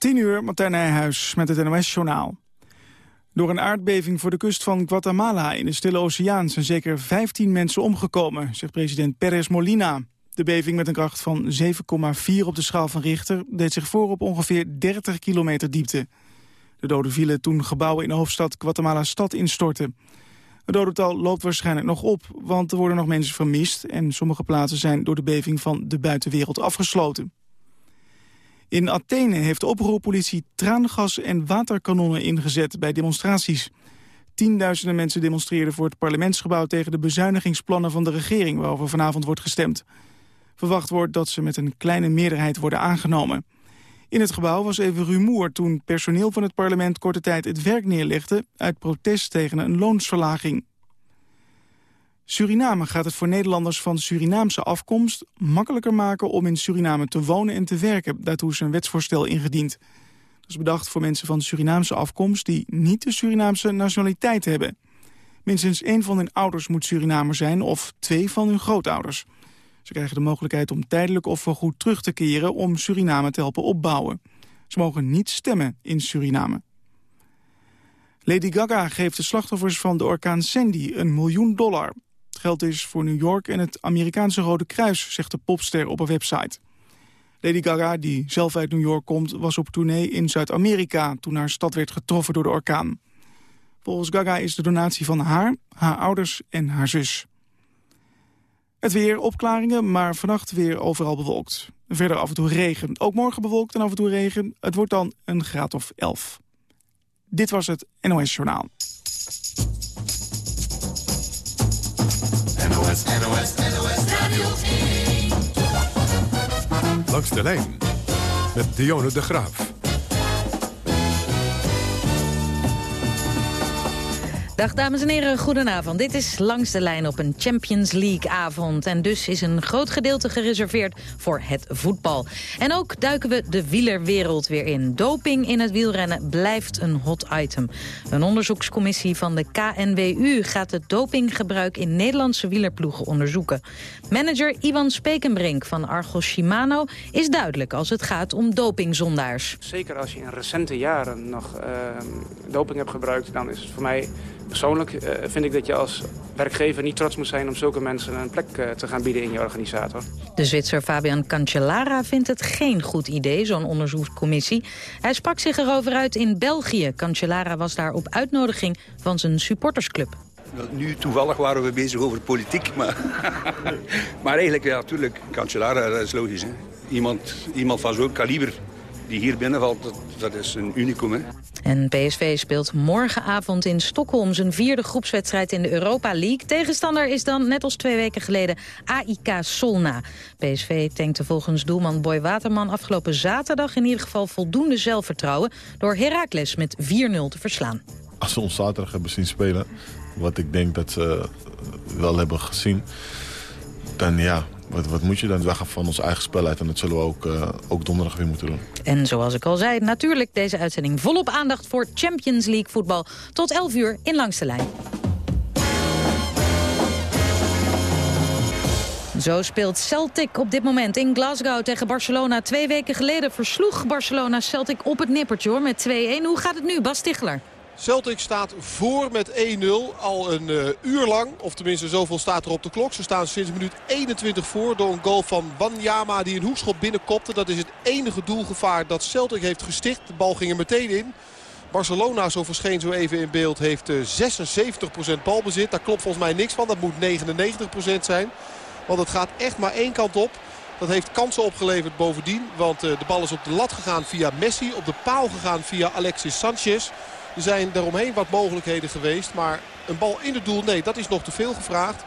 10 uur, Martijn Nijhuis met het NOS-journaal. Door een aardbeving voor de kust van Guatemala in de Stille Oceaan... zijn zeker 15 mensen omgekomen, zegt president Perez Molina. De beving met een kracht van 7,4 op de schaal van Richter... deed zich voor op ongeveer 30 kilometer diepte. De doden vielen toen gebouwen in de hoofdstad Guatemala-stad instortten. Het dodental loopt waarschijnlijk nog op, want er worden nog mensen vermist... en sommige plaatsen zijn door de beving van de buitenwereld afgesloten. In Athene heeft de oproerpolitie traangas en waterkanonnen ingezet bij demonstraties. Tienduizenden mensen demonstreerden voor het parlementsgebouw tegen de bezuinigingsplannen van de regering waarover vanavond wordt gestemd. Verwacht wordt dat ze met een kleine meerderheid worden aangenomen. In het gebouw was even rumoer toen personeel van het parlement korte tijd het werk neerlegde uit protest tegen een loonsverlaging. Suriname gaat het voor Nederlanders van Surinaamse afkomst makkelijker maken om in Suriname te wonen en te werken. Daartoe is een wetsvoorstel ingediend. Dat is bedacht voor mensen van Surinaamse afkomst die niet de Surinaamse nationaliteit hebben. Minstens één van hun ouders moet Surinamer zijn of twee van hun grootouders. Ze krijgen de mogelijkheid om tijdelijk of voorgoed terug te keren om Suriname te helpen opbouwen. Ze mogen niet stemmen in Suriname. Lady Gaga geeft de slachtoffers van de orkaan Sandy een miljoen dollar. Geld is voor New York en het Amerikaanse Rode Kruis, zegt de popster op een website. Lady Gaga, die zelf uit New York komt, was op tournee in Zuid-Amerika... toen haar stad werd getroffen door de orkaan. Volgens Gaga is de donatie van haar, haar ouders en haar zus. Het weer, opklaringen, maar vannacht weer overal bewolkt. Verder af en toe regen. Ook morgen bewolkt en af en toe regen. Het wordt dan een graad of 11. Dit was het NOS Journaal. NOS, NOS, NOS Radio 1. Langs de lijn met Dionne de Graaf. Dag dames en heren, goedenavond. Dit is Langs de Lijn op een Champions League avond. En dus is een groot gedeelte gereserveerd voor het voetbal. En ook duiken we de wielerwereld weer in. Doping in het wielrennen blijft een hot item. Een onderzoekscommissie van de KNWU gaat het dopinggebruik in Nederlandse wielerploegen onderzoeken. Manager Ivan Spekenbrink van Argos Shimano is duidelijk als het gaat om dopingzondaars. Zeker als je in recente jaren nog uh, doping hebt gebruikt, dan is het voor mij Persoonlijk uh, vind ik dat je als werkgever niet trots moet zijn om zulke mensen een plek uh, te gaan bieden in je organisator. De Zwitser Fabian Cancellara vindt het geen goed idee, zo'n onderzoekscommissie. Hij sprak zich erover uit in België. Cancellara was daar op uitnodiging van zijn supportersclub. Nu toevallig waren we bezig over politiek, maar, maar eigenlijk, ja, natuurlijk, Cancellara, dat is logisch. Hè? Iemand, iemand van zo'n kaliber die hier binnenvalt, dat, dat is een unicum. Hè? En PSV speelt morgenavond in Stockholm zijn vierde groepswedstrijd in de Europa League. Tegenstander is dan, net als twee weken geleden, AIK Solna. PSV tankte volgens doelman Boy Waterman afgelopen zaterdag in ieder geval voldoende zelfvertrouwen... door Heracles met 4-0 te verslaan. Als we ons zaterdag hebben zien spelen, wat ik denk dat ze wel hebben gezien... dan ja, wat, wat moet je dan? We van ons eigen spel uit en dat zullen we ook, uh, ook donderdag weer moeten doen. En zoals ik al zei, natuurlijk deze uitzending volop aandacht voor Champions League voetbal. Tot 11 uur in Langste Lijn. Zo speelt Celtic op dit moment in Glasgow tegen Barcelona. Twee weken geleden versloeg Barcelona Celtic op het nippertje hoor, met 2-1. Hoe gaat het nu, Bas Stichler? Celtic staat voor met 1-0 al een uh, uur lang. Of tenminste zoveel staat er op de klok. Ze staan sinds minuut 21 voor door een goal van Wanyama die een hoekschop binnenkopte. Dat is het enige doelgevaar dat Celtic heeft gesticht. De bal ging er meteen in. Barcelona, zo verscheen zo even in beeld, heeft uh, 76% balbezit. Daar klopt volgens mij niks van. Dat moet 99% zijn. Want het gaat echt maar één kant op. Dat heeft kansen opgeleverd bovendien. Want uh, de bal is op de lat gegaan via Messi. Op de paal gegaan via Alexis Sanchez. Er zijn daaromheen wat mogelijkheden geweest. Maar een bal in het doel, nee, dat is nog te veel gevraagd.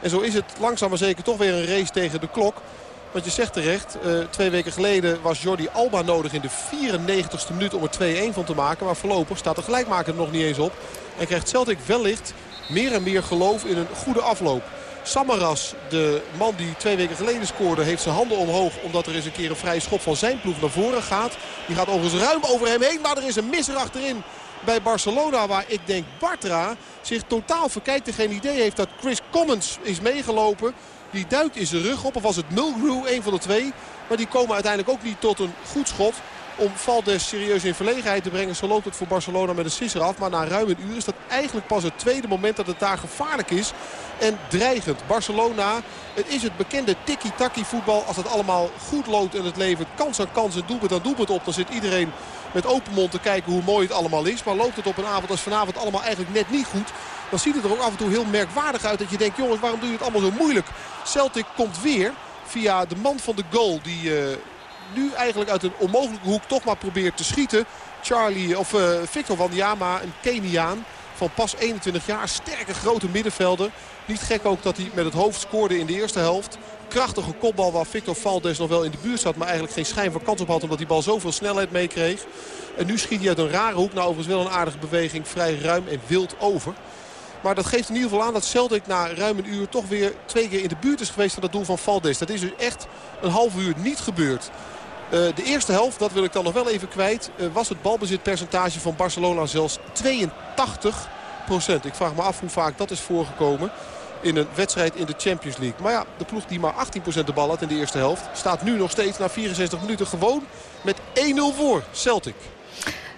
En zo is het langzaam maar zeker toch weer een race tegen de klok. Want je zegt terecht, uh, twee weken geleden was Jordi Alba nodig in de 94ste minuut om er 2-1 van te maken. Maar voorlopig staat de gelijkmaker er nog niet eens op. En krijgt Celtic wellicht meer en meer geloof in een goede afloop. Samaras, de man die twee weken geleden scoorde, heeft zijn handen omhoog. Omdat er eens een keer een vrije schop van zijn ploeg naar voren gaat. Die gaat overigens ruim over hem heen, maar er is een misser achterin bij Barcelona. Waar ik denk Bartra zich totaal verkijkt en geen idee heeft dat Chris Commons is meegelopen. Die duikt in zijn rug op. Of was het Mulgrew, een van de twee. Maar die komen uiteindelijk ook niet tot een goed schot. om Valdes serieus in verlegenheid te brengen. Zo loopt het voor Barcelona met een sisser af. Maar na ruim een uur is dat eigenlijk pas het tweede moment dat het daar gevaarlijk is. En dreigend. Barcelona, het is het bekende tiki-taki voetbal. Als het allemaal goed loopt en het levert kans aan kans en doelpunt aan doelpunt op. Dan zit iedereen met open mond te kijken hoe mooi het allemaal is. Maar loopt het op een avond als vanavond allemaal eigenlijk net niet goed. Dan ziet het er ook af en toe heel merkwaardig uit. Dat je denkt, jongens, waarom doe je het allemaal zo moeilijk? Celtic komt weer via de man van de goal. Die uh, nu eigenlijk uit een onmogelijke hoek toch maar probeert te schieten. Charlie, of uh, Victor van Yama, een Keniaan van pas 21 jaar. Sterke grote middenvelder. Niet gek ook dat hij met het hoofd scoorde in de eerste helft. Krachtige kopbal waar Victor Valdes nog wel in de buurt zat. Maar eigenlijk geen schijn van kans op had. Omdat die bal zoveel snelheid meekreeg. En nu schiet hij uit een rare hoek. Nou overigens wel een aardige beweging. Vrij ruim en wild over. Maar dat geeft in ieder geval aan dat Celtic na ruim een uur toch weer twee keer in de buurt is geweest van dat doel van Valdes. Dat is dus echt een half uur niet gebeurd. Uh, de eerste helft, dat wil ik dan nog wel even kwijt, uh, was het balbezitpercentage van Barcelona zelfs 82 procent. Ik vraag me af hoe vaak dat is voorgekomen in een wedstrijd in de Champions League. Maar ja, de ploeg die maar 18% de bal had in de eerste helft... staat nu nog steeds na 64 minuten gewoon met 1-0 voor Celtic.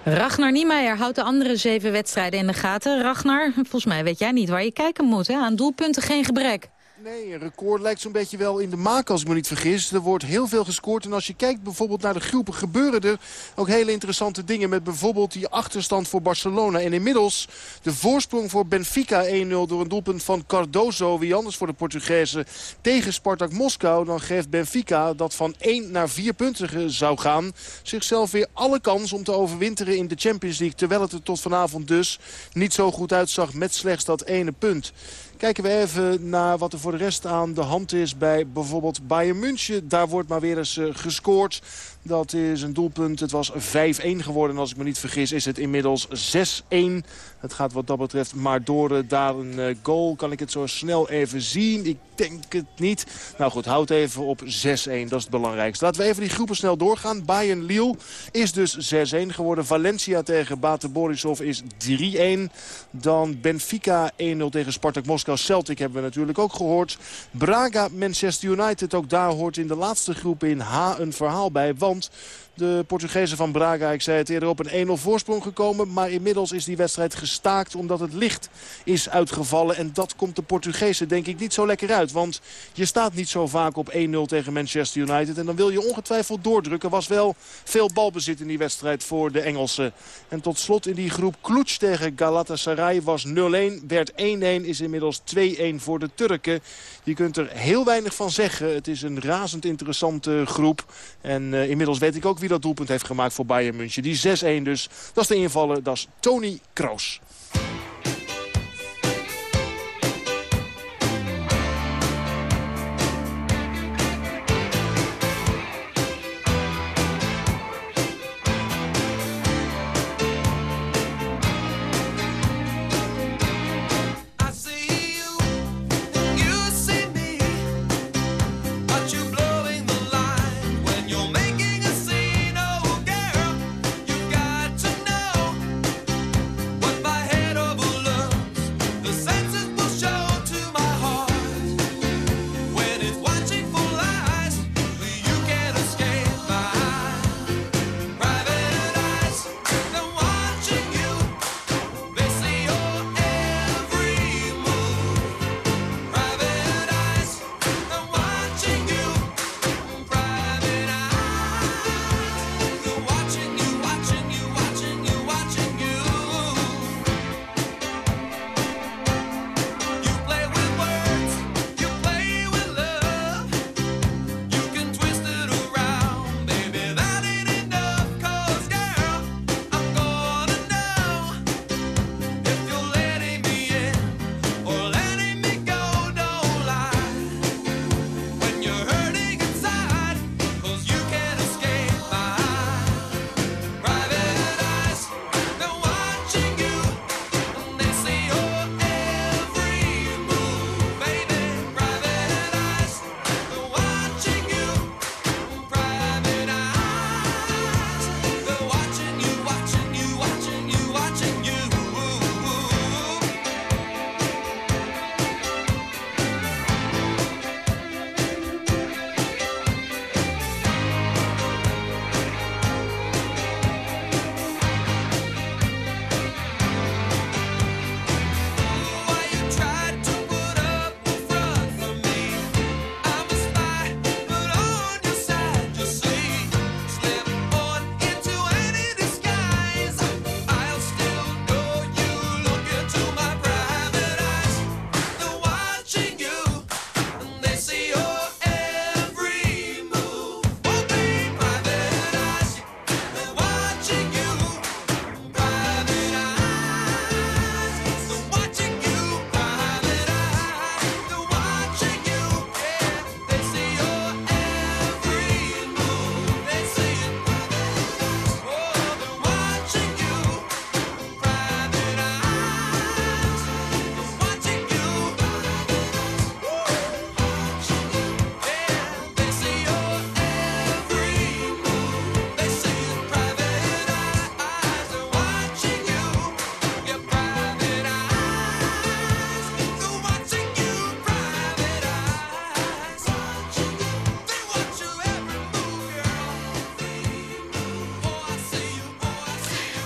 Ragnar Niemeyer houdt de andere zeven wedstrijden in de gaten. Ragnar, volgens mij weet jij niet waar je kijken moet. Hè? Aan doelpunten geen gebrek. Nee, een record lijkt zo'n beetje wel in de maak als ik me niet vergis. Er wordt heel veel gescoord. En als je kijkt bijvoorbeeld naar de groepen gebeuren er ook hele interessante dingen. Met bijvoorbeeld die achterstand voor Barcelona. En inmiddels de voorsprong voor Benfica 1-0 door een doelpunt van Cardozo. Wie anders voor de Portugezen tegen Spartak Moskou. Dan geeft Benfica dat van 1 naar 4 punten zou gaan. Zichzelf weer alle kans om te overwinteren in de Champions League. Terwijl het er tot vanavond dus niet zo goed uitzag met slechts dat ene punt. Kijken we even naar wat er voor de rest aan de hand is bij bijvoorbeeld Bayern München. Daar wordt maar weer eens uh, gescoord. Dat is een doelpunt. Het was 5-1 geworden. En als ik me niet vergis is het inmiddels 6-1. Het gaat wat dat betreft maar door uh, daar een uh, goal. Kan ik het zo snel even zien? Ik denk het niet. Nou goed, houd even op 6-1. Dat is het belangrijkste. Laten we even die groepen snel doorgaan. Bayern-Lille is dus 6-1 geworden. Valencia tegen Bate Borisov is 3-1. Dan Benfica 1-0 tegen Spartak Moskou. Celtic hebben we natuurlijk ook gehoord. Braga, Manchester United. Ook daar hoort in de laatste groep in H een verhaal bij. Want de Portugezen van Braga, ik zei het eerder, op een 1-0 voorsprong gekomen. Maar inmiddels is die wedstrijd gestaakt omdat het licht is uitgevallen. En dat komt de Portugezen denk ik niet zo lekker uit. Want je staat niet zo vaak op 1-0 tegen Manchester United. En dan wil je ongetwijfeld doordrukken. Was wel veel balbezit in die wedstrijd voor de Engelsen. En tot slot in die groep Kloets tegen Galatasaray was 0-1. Werd 1-1, is inmiddels 2-1 voor de Turken. Je kunt er heel weinig van zeggen. Het is een razend interessante groep. En uh, inmiddels weet ik ook wie dat doelpunt heeft gemaakt voor Bayern München. Die 6-1 dus. Dat is de invaller. Dat is Tony Kroos.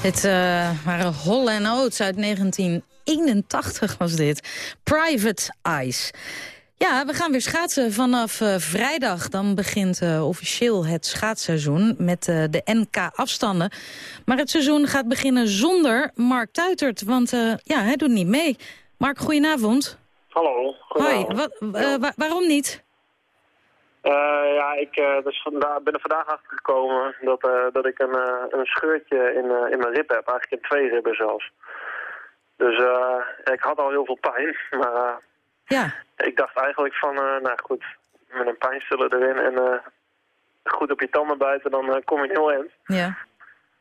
Het uh, waren Hall Oates uit 1981 was dit. Private Eyes. Ja, we gaan weer schaatsen vanaf uh, vrijdag. Dan begint uh, officieel het schaatsseizoen met uh, de NK-afstanden. Maar het seizoen gaat beginnen zonder Mark Tuitert, want ja, hij doet niet mee. Mark, goedenavond. Hallo. Hoi, waarom niet? Ja, ik dus vandaag, ben er vandaag achter gekomen dat, dat ik een, een scheurtje in, in mijn rib heb. Eigenlijk in twee ribben zelfs. Dus ik had al heel veel pijn, maar ja. Ik dacht eigenlijk van, uh, nou goed, met een pijnstiller erin en uh, goed op je tanden buiten, dan uh, kom je heel eind. Ja.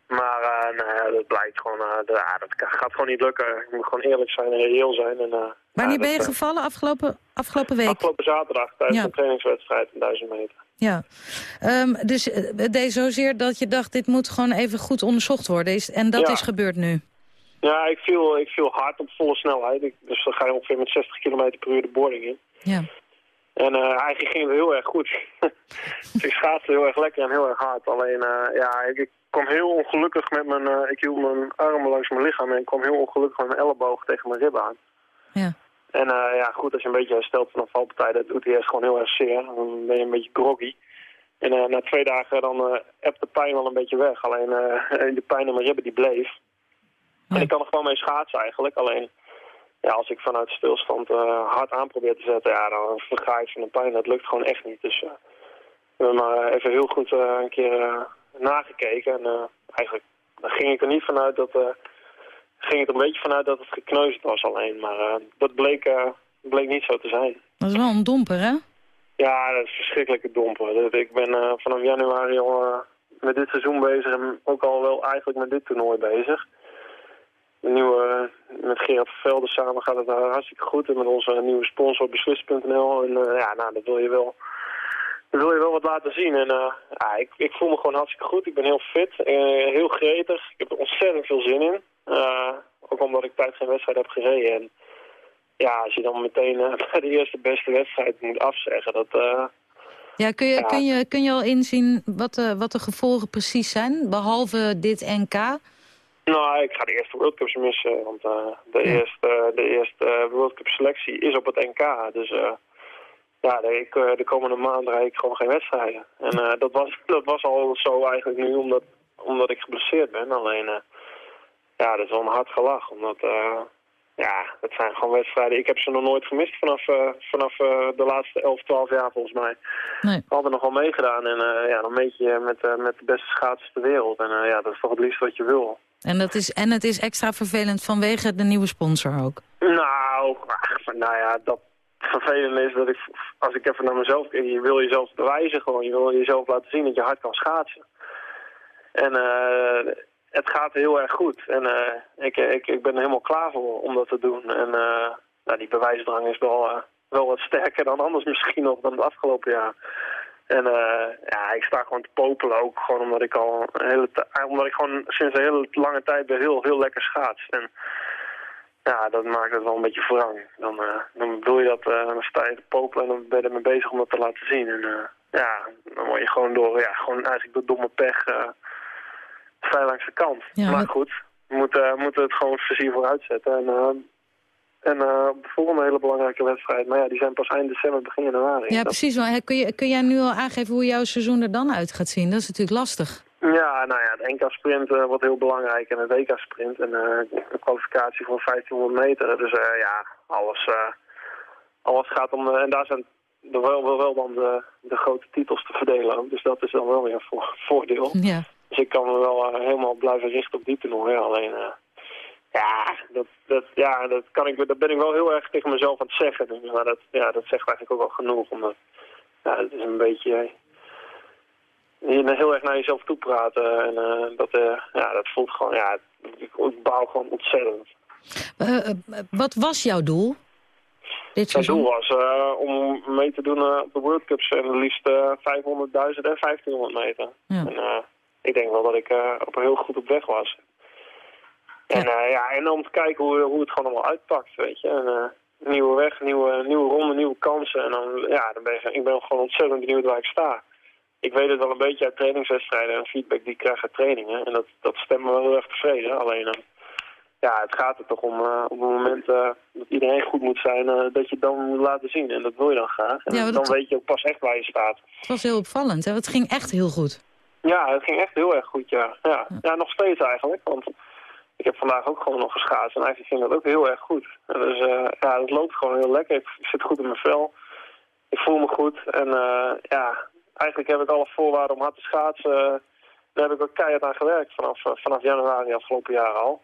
Maar nou ja, dat blijkt gewoon, de, dat gaat gewoon niet lukken. Je moet gewoon eerlijk zijn en reëel zijn. En, Wanneer ben je gevallen? Afgelopen, afgelopen week? Afgelopen zaterdag tijdens ja. een trainingswedstrijd in 1000 meter. Ja, um, dus het deed zozeer dat je dacht, dit moet gewoon even goed onderzocht worden. Is, en dat is gebeurd nu? Ja, ik viel, ik viel hard op volle snelheid. Ik, dus dan ga je ongeveer met 60 km per uur de boarding in. Ja. En uh, eigenlijk ging het heel erg goed. ik schaatste heel erg lekker en heel erg hard. Alleen, uh, ja, ik, ik, kwam heel ongelukkig met mijn... Uh, ik hield mijn armen langs mijn lichaam en ik kwam heel ongelukkig met mijn elleboog tegen mijn ribben aan. Ja. En ja, goed, als je een beetje herstelt van een valpartij, dat doet hij eerst gewoon heel erg zeer. Dan ben je een beetje groggy. En na twee dagen dan uh, hebt de pijn wel een beetje weg. Alleen de pijn in mijn ribben die bleef. En ik kan er gewoon mee schaatsen eigenlijk. Alleen ja, als ik vanuit stilstand hard aan probeer te zetten, ja, dan verga ik van de pijn. Dat lukt gewoon echt niet. Dus we hebben maar even heel goed een keer nagekeken. En eigenlijk ging ik er niet vanuit dat... ging ik er een beetje vanuit dat het gekneusd was alleen. Maar dat bleek, bleek niet zo te zijn. Dat is wel een domper, hè? Ja, dat is verschrikkelijke domper. Ik ben vanaf januari al met dit seizoen bezig en ook al wel eigenlijk met dit toernooi bezig de nieuwe, met Gerard Velden samen gaat het hartstikke goed. En met onze nieuwe sponsor Beslis.nl. En uh, ja, nou, dat wil je wel, wil je wel wat laten zien. En ja, ik, ik voel me gewoon hartstikke goed. Ik ben heel fit, uh, heel gretig. Ik heb er ontzettend veel zin in. ook omdat ik tijd geen wedstrijd heb gereden. En ja, als je dan meteen bij de eerste beste wedstrijd moet afzeggen, dat... ja, kun je, Kun, je, kun je al inzien wat de, wat de gevolgen precies zijn, behalve dit NK? Nou, ik ga de eerste World Cups missen, want uh, de, eerste, de eerste World Cup selectie is op het NK. Dus uh, ja, de, ik, de komende maand rijd ik gewoon geen wedstrijden. En uh, dat, was, dat was al zo eigenlijk nu, omdat, omdat ik geblesseerd ben. Alleen, ja, dat is wel een hard gelach, omdat... ja, het zijn gewoon wedstrijden. Ik heb ze nog nooit gemist vanaf, vanaf de laatste 11, 12 jaar volgens mij. Nee. Altijd nog wel meegedaan. En ja, dan meet je met, met de beste schaatsers ter wereld. En ja, dat is toch het liefst wat je wil. En, dat is, en het is extra vervelend vanwege de nieuwe sponsor ook? Nou, nou ja, dat vervelend is dat ik, als ik even naar mezelf kijk, je wil jezelf bewijzen gewoon. Je wil jezelf laten zien dat je hard kan schaatsen. En uh, het gaat heel erg goed. En uh, ik, ik, ik ben er helemaal klaar voor om dat te doen. En uh, nou, die bewijsdrang is wel, wel wat sterker dan anders misschien nog dan het afgelopen jaar. En ja, ik sta gewoon te popelen ook, gewoon omdat ik al een hele omdat ik gewoon sinds een hele lange tijd heel, heel lekker schaats. En ja, dat maakt het wel een beetje wrang. Dan, uh, dan wil je dat, uh, dan sta je te popelen en dan ben je ermee bezig om dat te laten zien. En uh, ja, dan word je gewoon door, ja, gewoon eigenlijk door domme pech vrij langs de kant. Ja, maar goed, we moeten, moeten het gewoon voorzien vooruit zetten. En en de volgende hele belangrijke wedstrijd, maar ja, die zijn pas eind december, begin januari. Ja, precies. Maar kun, je, kun jij nu al aangeven hoe jouw seizoen er dan uit gaat zien? Dat is natuurlijk lastig. Ja, nou ja, de NK-sprint uh, wordt heel belangrijk en de WK-sprint en uh, een kwalificatie voor 1500 meter. Dus ja, alles, alles gaat om... en daar zijn er wel, wel, wel dan de, de grote titels te verdelen ook. Dus dat is dan wel weer een voordeel. Ja. Dus ik kan me wel helemaal blijven richten op die toernooi. Alleen ja, dat, dat, ja dat, kan ik, dat ben ik wel heel erg tegen mezelf aan het zeggen. Dus, maar dat, ja, dat zegt eigenlijk ook wel genoeg. Omdat ja, het is een beetje je heel erg naar jezelf toe praten. En uh, dat, uh, ja, dat voelt gewoon, ja, ik, ik bouw gewoon ontzettend. Uh, wat was jouw doel? Dit Mijn doel was om mee te doen op de World Cups en liefst 500.000 en 1500 meter. Ja. En ik denk wel dat ik op heel goed op weg was. En, uh, ja, en om te kijken hoe, hoe het gewoon allemaal uitpakt, weet je. En, nieuwe weg, nieuwe, nieuwe ronde, nieuwe kansen. En dan, ja, dan ben ik, ik ben gewoon ontzettend benieuwd waar ik sta. Ik weet het wel een beetje uit trainingswedstrijden en feedback die ik krijg uit trainingen. En dat, dat stemt me wel heel erg tevreden. Alleen, uh, ja, het gaat er toch om uh, op het moment uh, dat iedereen goed moet zijn, dat je het dan moet laten zien. En dat wil je dan graag. En Ja, dan weet je ook pas echt waar je staat. Het was heel opvallend, hè? Het ging echt heel goed. Ja, het ging echt heel erg goed, ja. Ja, ja nog steeds eigenlijk. Want ik heb vandaag ook gewoon nog geschaatst. En eigenlijk ging dat ook heel erg goed. En dus eh, ja, het loopt gewoon heel lekker. Ik, zit goed in mijn vel. Ik voel me goed. En eh, ja, eigenlijk heb ik alle voorwaarden om hard te schaatsen. eh, daar heb ik ook keihard aan gewerkt vanaf, eh, vanaf januari afgelopen jaar al.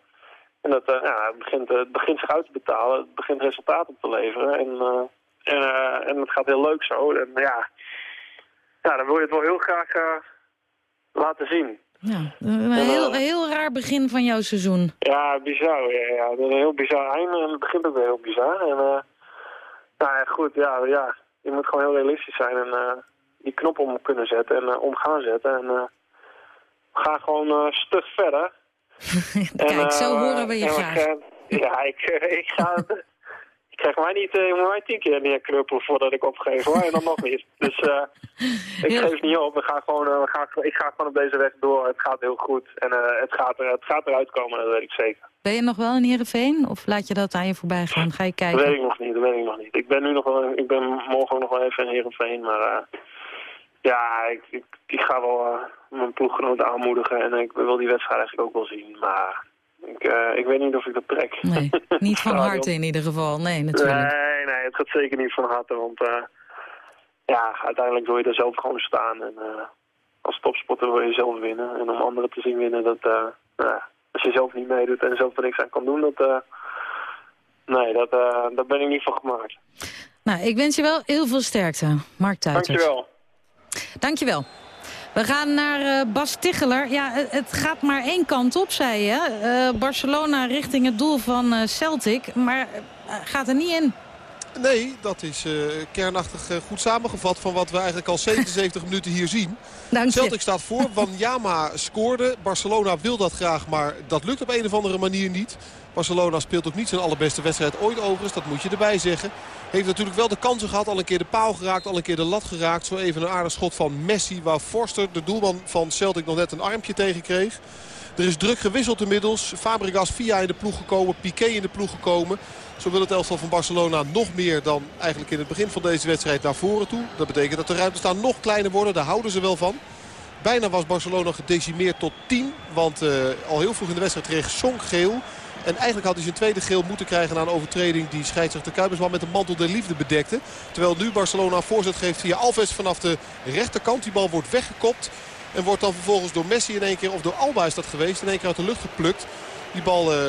En dat, eh, ja, het, begint, het begint zich uit te betalen. Het begint resultaat op te leveren. En, en, en het gaat heel leuk zo. En ja, ja dan wil je het wel heel graag laten zien. Ja, een heel, heel raar begin van jouw seizoen. Ja, bizar. Ja, ja. Een heel bizar einde en het begint ook weer heel bizar. En, nou ja, goed, ja, ja, je moet gewoon heel realistisch zijn en die knop om kunnen zetten en eh, om gaan zetten. En eh, gaan gewoon eh, stug verder. Kijk, zo horen we je graag. ja, ik, ik ga... Ik krijg mij niet, moet mij tien keer neerknuppelen voordat ik opgeef hoor, en dan nog niet. Dus eh, ik Ja. geef niet op, we gaan gewoon, we gaan, ik ga gewoon op deze weg door. Het gaat heel goed en het, gaat er, het gaat eruit komen, dat weet ik zeker. Ben je nog wel in Heerenveen? Of laat je dat aan je voorbij gaan? Ga je Dat weet kijken? ik nog niet, dat weet ik nog niet. Ik ben nu nog wel, ik ben morgen nog wel even in Heerenveen, maar ja, ik, ik, ik ga wel eh, mijn ploeggenoten aanmoedigen en ik wil die wedstrijd eigenlijk ook wel zien, maar ik, eh, ik weet niet of ik dat trek. Nee, niet van harte in ieder geval. Nee, natuurlijk. Nee, nee, het gaat zeker niet van harte, want eh, ja, uiteindelijk wil je er zelf gewoon staan en als topsporter wil je zelf winnen en om anderen te zien winnen, dat, ja, als je zelf niet meedoet en zelf er niks aan kan doen, dat, nee, dat, eh, daar ben ik niet van gemaakt. Nou, ik wens je wel heel veel sterkte, Mark Tuitert. Dankjewel. Dankjewel. We gaan naar eh, Bas Ticheler. Ja, het, het gaat maar één kant op, zei je. Eh, Barcelona richting het doel van eh, Celtic. Maar eh, gaat er niet in. Nee, dat is eh, kernachtig eh, goed samengevat van wat we eigenlijk al 77 minuten hier zien. Dank. Celtic staat voor, Wanyama scoorde. Barcelona wil dat graag, maar dat lukt op een of andere manier niet. Barcelona speelt ook niet zijn allerbeste wedstrijd ooit overigens, dat moet je erbij zeggen. Heeft natuurlijk wel de kansen gehad, al een keer de paal geraakt, al een keer de lat geraakt. Zo even een aardig schot van Messi, waar Forster, de doelman van Celtic, nog net een armpje tegen kreeg. Er is druk gewisseld inmiddels. Fabregas via in de ploeg gekomen, Piqué in de ploeg gekomen. Zo wil het elftal van Barcelona nog meer dan eigenlijk in het begin van deze wedstrijd naar voren toe. Dat betekent dat de ruimtes daar nog kleiner worden, daar houden ze wel van. Bijna was Barcelona gedecimeerd tot 10. Want eh, al heel vroeg in de wedstrijd kreeg Song geel. En eigenlijk had hij zijn tweede geel moeten krijgen na een overtreding die scheidsrechter Kuipersman met een mantel der liefde bedekte. Terwijl nu Barcelona voorzet geeft via Alves vanaf de rechterkant. Die bal wordt weggekopt. En wordt dan vervolgens door Messi in één keer, of door Alba is dat geweest, in één keer uit de lucht geplukt. Die bal eh,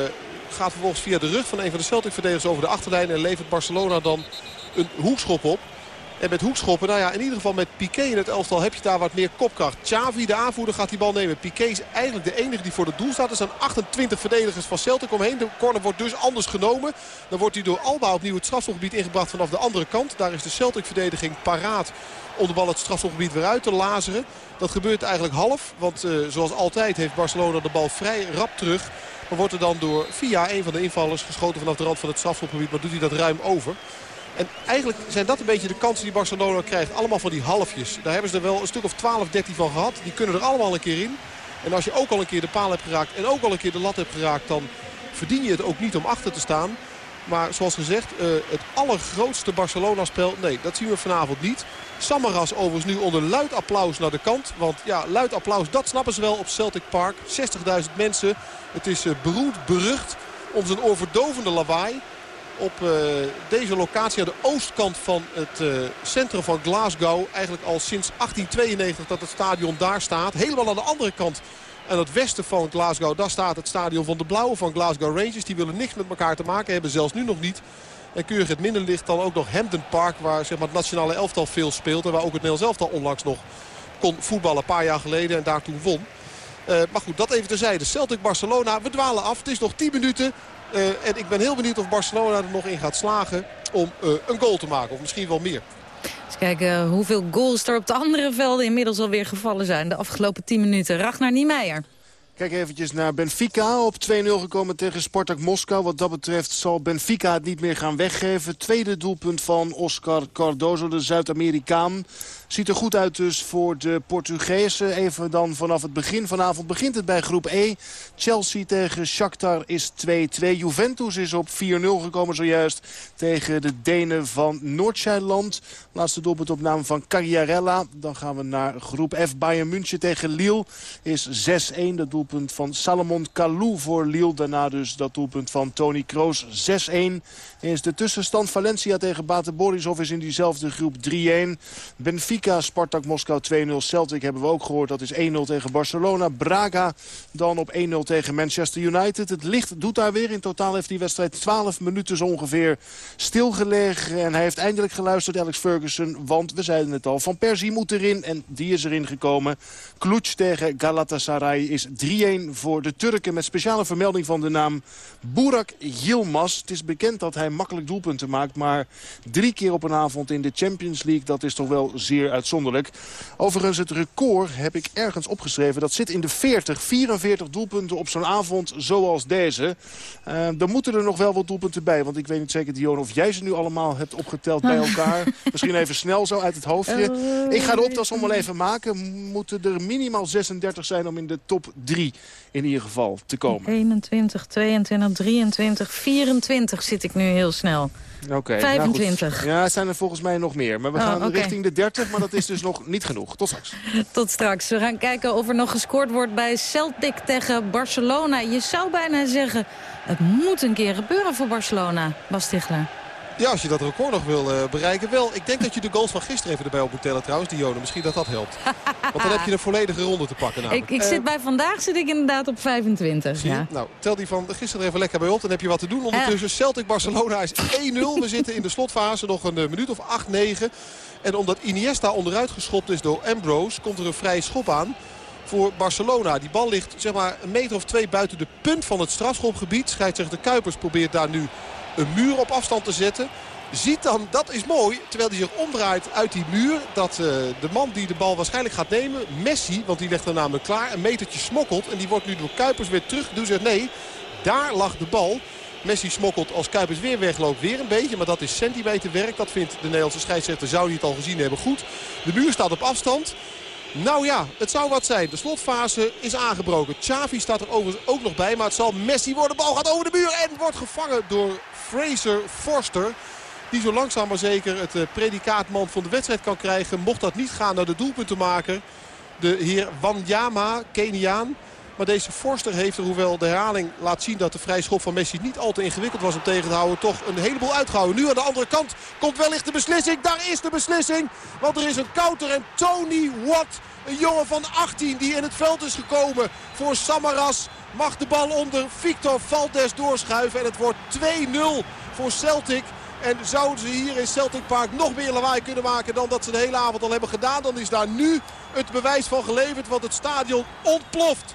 gaat vervolgens via de rug van een van de Celtic-verdedigers over de achterlijn. En levert Barcelona dan een hoekschop op. En met hoekschoppen, nou ja, in ieder geval met Piqué in het elftal heb je daar wat meer kopkracht. Xavi, de aanvoerder, gaat die bal nemen. Piqué is eigenlijk de enige die voor het doel staat. Er staan 28 verdedigers van Celtic omheen. De corner wordt dus anders genomen. Dan wordt hij door Alba opnieuw het strafschopgebied ingebracht vanaf de andere kant. Daar is de Celtic-verdediging paraat om de bal het strafschopgebied weer uit te lazeren. Dat gebeurt eigenlijk half, want eh, zoals altijd heeft Barcelona de bal vrij rap terug. Maar wordt er dan door via een van de invallers geschoten vanaf de rand van het strafschopgebied. Maar doet hij dat ruim over. En eigenlijk zijn dat een beetje de kansen die Barcelona krijgt. Allemaal van die halfjes. Daar hebben ze er wel een stuk of 12, 13 van gehad. Die kunnen er allemaal een keer in. En als je ook al een keer de paal hebt geraakt en ook al een keer de lat hebt geraakt... dan verdien je het ook niet om achter te staan. Maar zoals gezegd, eh, het allergrootste Barcelona-spel... nee, dat zien we vanavond niet. Samaras overigens nu onder luid applaus naar de kant. Want ja, luid applaus, dat snappen ze wel op Celtic Park. 60.000 mensen. Het is eh, beroemd, berucht om zijn oorverdovende lawaai op eh, deze locatie aan de oostkant van het eh, centrum van Glasgow. Eigenlijk al sinds 1892 dat het stadion daar staat. Helemaal aan de andere kant aan het westen van Glasgow. Daar staat het stadion van de Blauwe van Glasgow Rangers. Die willen niks met elkaar te maken hebben. Zelfs nu nog niet. En keurig het minder ligt dan ook nog Hampden Park. Waar zeg maar, het nationale elftal veel speelt. En waar ook het Nederlands elftal onlangs nog kon voetballen. Een paar jaar geleden en daar toen won. Uh, maar goed, dat even terzijde. Celtic Barcelona, we dwalen af. Het is nog 10 minuten. Uh, en ik ben heel benieuwd of Barcelona er nog in gaat slagen om uh, een goal te maken. Of misschien wel meer. Eens kijken hoeveel goals er op de andere velden inmiddels alweer gevallen zijn. De afgelopen 10 minuten. Ragnar Niemeyer. Kijk eventjes naar Benfica. Op 2-0 gekomen tegen Spartak Moskou. Wat dat betreft zal Benfica het niet meer gaan weggeven. Tweede doelpunt van Oscar Cardozo, de Zuid-Amerikaan. Ziet er goed uit dus voor de Portugezen. Even dan vanaf het begin. Vanavond begint het bij groep E. Chelsea tegen Shakhtar is 2-2. Juventus is op 4-0 gekomen zojuist tegen de Denen van Noord-Zijland. Laatste doelpunt op naam van Carriarella. Dan gaan we naar groep F. Bayern München tegen Lille is 6-1. Dat doelpunt van Salomon Kalou voor Lille. Daarna dus dat doelpunt van Tony Kroos 6-1. Is de tussenstand Valencia tegen Bate Borisov is in diezelfde groep 3-1. Benfica, Spartak Moskou 2-0. Celtic hebben we ook gehoord. Dat is 1-0 tegen Barcelona. Braga dan op 1-0 tegen Manchester United. Het licht doet daar weer. In totaal heeft die wedstrijd 12 minuten ongeveer stilgelegen. En hij heeft eindelijk geluisterd, Alex Ferguson. Want we zeiden het al, Van Persie moet erin. En die is erin gekomen. Kloets tegen Galatasaray is 3-1 voor de Turken. Met speciale vermelding van de naam Burak Yilmaz. Het is bekend dat hij makkelijk doelpunten maakt. Maar drie keer op een avond in de Champions League, dat is toch wel zeer uitzonderlijk. Overigens, het record heb ik ergens opgeschreven. Dat zit in de 40, 44 doelpunten op zo'n avond zoals deze. Uh, er moeten er nog wel wat doelpunten bij. Want ik weet niet zeker, Dion, of jij ze nu allemaal hebt opgeteld bij elkaar. Misschien even snel zo uit het hoofdje. Ik ga de optelsom wel even maken. Moeten er minimaal 36 zijn om in de top 3 in ieder geval te komen. 21, 22, 23, 24 zit ik nu heel snel. Oké. Okay, 25. Nou ja, het zijn er volgens mij nog meer. Maar we Oh, gaan richting de 30, maar dat is dus nog niet genoeg. Tot straks. Tot straks. We gaan kijken of er nog gescoord wordt bij Celtic tegen Barcelona. Je zou bijna zeggen, het moet een keer gebeuren voor Barcelona. Bas Tichler. Ja, als je dat record nog wil eh, bereiken. Wel, ik denk dat je de goals van gisteren even erbij op moet tellen trouwens, Dione. Misschien dat dat helpt. Want dan heb je een volledige ronde te pakken namelijk. Ik, ik Eh, zit bij vandaag zit ik inderdaad op 25. Zie je? Ja. Nou, tel die van gisteren er even lekker bij op. Dan heb je wat te doen. Ondertussen Celtic-Barcelona is 1-0. We zitten in de slotfase. Nog een eh, minuut of 8, 9. En omdat Iniesta onderuit geschopt is door Ambrose... komt er een vrije schop aan voor Barcelona. Die bal ligt zeg maar, een meter of twee buiten de punt van het strafschopgebied. Scheidsrechter Kuipers probeert daar nu een muur op afstand te zetten. Ziet dan, dat is mooi, terwijl hij zich omdraait uit die muur... dat eh, de man die de bal waarschijnlijk gaat nemen, Messi... want die legt er namelijk klaar, een metertje smokkelt... en die wordt nu door Kuipers weer teruggeduwd. Zegt nee, daar lag de bal. Messi smokkelt als Kuipers weer wegloopt weer een beetje. Maar dat is centimeterwerk. Dat vindt de Nederlandse scheidsrechter. Zou hij het al gezien hebben. Goed. De muur staat op afstand. Nou ja, het zou wat zijn. De slotfase is aangebroken. Xavi staat er overigens ook nog bij. Maar het zal Messi worden. De bal gaat over de muur en wordt gevangen door Fraser Forster. Die zo langzaam maar zeker het eh, predicaatman van de wedstrijd kan krijgen. Mocht dat niet gaan naar de doelpuntenmaker. De heer Wanyama, Keniaan. Maar deze Forster heeft er, hoewel de herhaling laat zien dat de vrije schop van Messi niet al te ingewikkeld was om tegen te houden, toch een heleboel uitgehouden. Nu aan de andere kant komt wellicht de beslissing. Daar is de beslissing. Want er is een counter en Tony Watt, een jongen van 18 die in het veld is gekomen voor Samaras, mag de bal onder Victor Valdes doorschuiven. En het wordt 2-0 voor Celtic. En zouden ze hier in Celtic Park nog meer lawaai kunnen maken dan dat ze de hele avond al hebben gedaan. Dan is daar nu het bewijs van geleverd, want het stadion ontploft.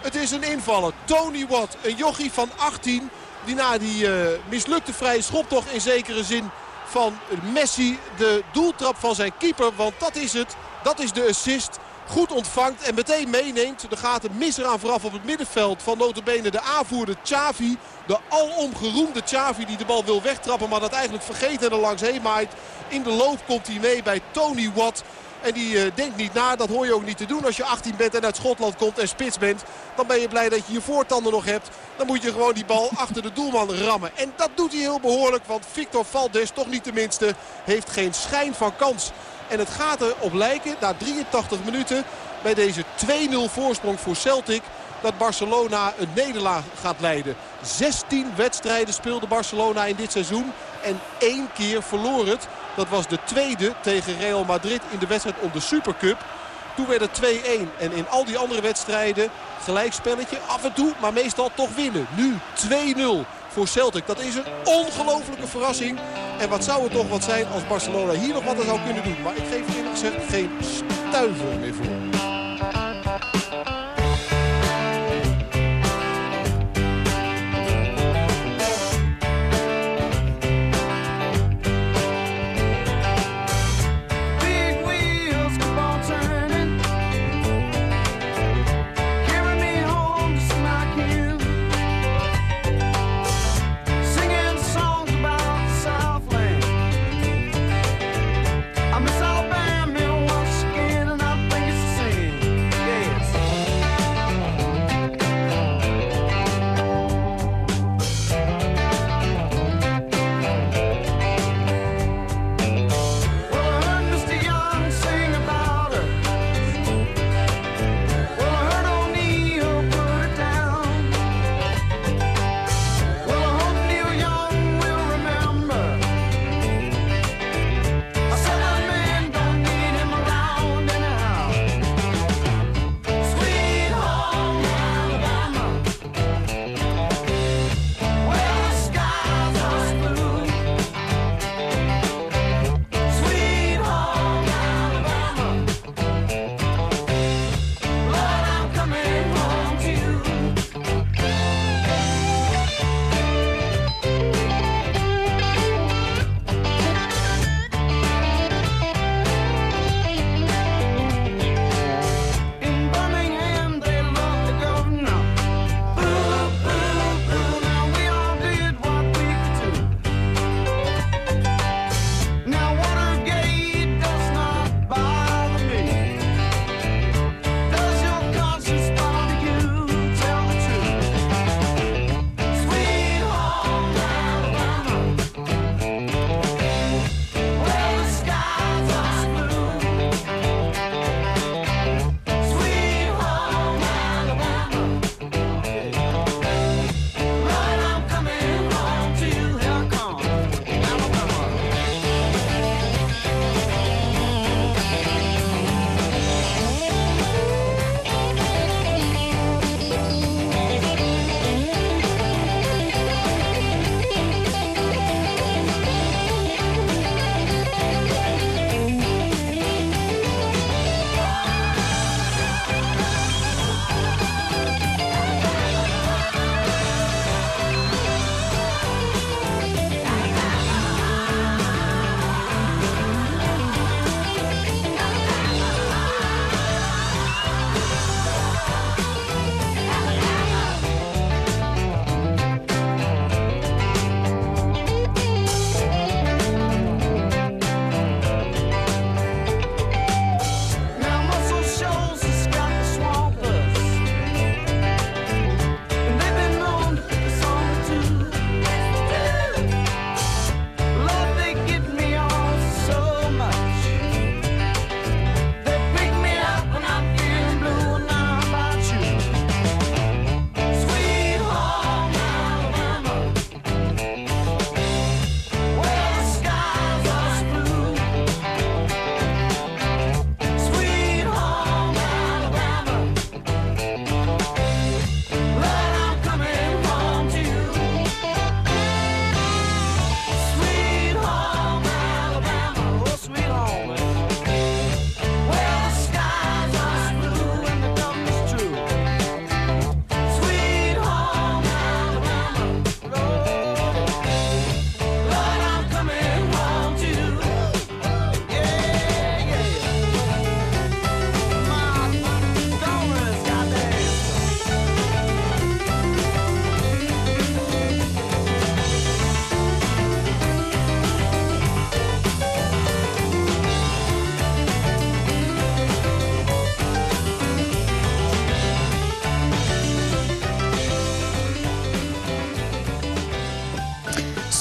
Het is een invaller. Tony Watt, een jochie van 18. Die na die eh, mislukte vrije schop toch in zekere zin van Messi de doeltrap van zijn keeper. Want dat is het. Dat is de assist. Goed ontvangt en meteen meeneemt. Er gaat een mis eraan vooraf op het middenveld van notabene de aanvoerder Xavi. De alom geroemde Xavi die de bal wil wegtrappen maar dat eigenlijk vergeet en er langs heen maait. In de loop komt hij mee bij Tony Watt. En die eh, denkt niet na, dat hoor je ook niet te doen als je 18 bent en uit Schotland komt en spits bent. Dan ben je blij dat je je voortanden nog hebt. Dan moet je gewoon die bal achter de doelman rammen. En dat doet hij heel behoorlijk, want Victor Valdes, toch niet tenminste, heeft geen schijn van kans. En het gaat erop lijken, na 83 minuten, bij deze 2-0 voorsprong voor Celtic dat Barcelona een nederlaag gaat leiden. 16 wedstrijden speelde Barcelona in dit seizoen. En één keer verloor het. Dat was de tweede tegen Real Madrid in de wedstrijd om de Supercup. Toen werd het 2-1. En in al die andere wedstrijden gelijkspelletje. Af en toe, maar meestal toch winnen. Nu 2-0 voor Celtic. Dat is een ongelofelijke verrassing. En wat zou het toch wat zijn als Barcelona hier nog wat zou kunnen doen. Maar ik geef er eerlijk gezegd geen stuiver meer voor.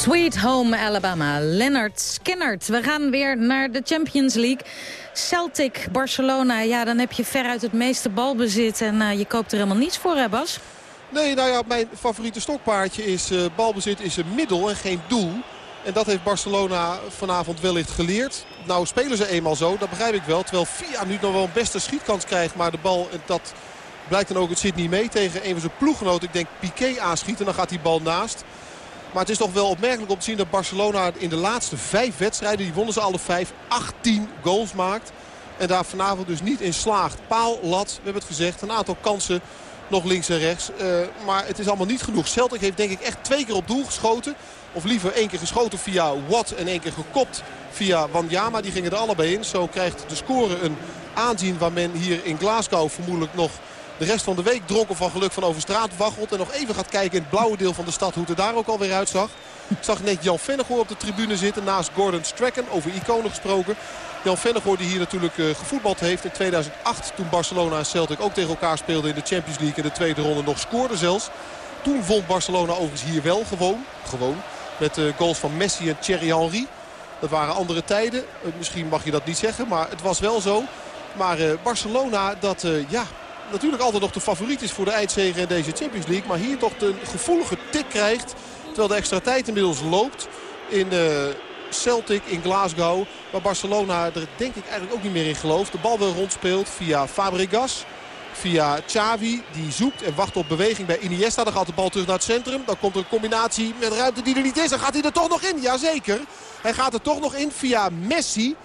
Sweet Home Alabama, Leonard Skinnert. We gaan weer naar de Champions League. Celtic, Barcelona, ja, dan heb je veruit het meeste balbezit... en eh, je koopt er helemaal niets voor, hè Bas? Nee, nou ja, mijn favoriete stokpaardje is eh, balbezit is een middel en geen doel. En dat heeft Barcelona vanavond wellicht geleerd. Nou spelen ze eenmaal zo, dat begrijp ik wel. Terwijl Via nu nog wel een beste schietkans krijgt. Maar de bal, dat blijkt dan ook, het zit niet mee tegen een van zijn ploeggenoten. Ik denk Piqué aanschiet en dan gaat die bal naast. Maar het is toch wel opmerkelijk om te zien dat Barcelona in de laatste vijf wedstrijden, die wonnen ze alle vijf, 18 goals maakt. En daar vanavond dus niet in slaagt. Paal, lat, we hebben het gezegd, een aantal kansen nog links en rechts. Uh, maar het is allemaal niet genoeg. Celtic heeft denk ik echt twee keer op doel geschoten. Of liever één keer geschoten via Watt en één keer gekopt via Wanyama. Die gingen er allebei in. Zo krijgt de score een aanzien waar men hier in Glasgow vermoedelijk nog de rest van de week dronken van geluk van over straat waggelt. En nog even gaat kijken in het blauwe deel van de stad hoe het er daar ook alweer uitzag. Ik zag net Jan Vennegoor op de tribune zitten naast Gordon Strachan. Over iconen gesproken. Jan Vennegoor die hier natuurlijk uh, gevoetbald heeft in 2008. Toen Barcelona en Celtic ook tegen elkaar speelden in de Champions League. In de tweede ronde nog scoorde zelfs. Toen vond Barcelona overigens hier wel gewoon. Gewoon. Met uh, goals van Messi en Thierry Henry. Dat waren andere tijden. Uh, misschien mag je dat niet zeggen. Maar het was wel zo. Maar Barcelona dat ja, natuurlijk altijd nog de favoriet is voor de eindzege in deze Champions League. Maar hier toch een gevoelige tik krijgt. Terwijl de extra tijd inmiddels loopt in Celtic in Glasgow. Waar Barcelona er denk ik eigenlijk ook niet meer in gelooft. De bal wel rondspeelt via Fabregas. Via Xavi, die zoekt en wacht op beweging bij Iniesta. Dan gaat de bal terug naar het centrum. Dan komt er een combinatie met ruimte die er niet is. Dan gaat hij er toch nog in. Jazeker. Hij gaat er toch nog in via Messi.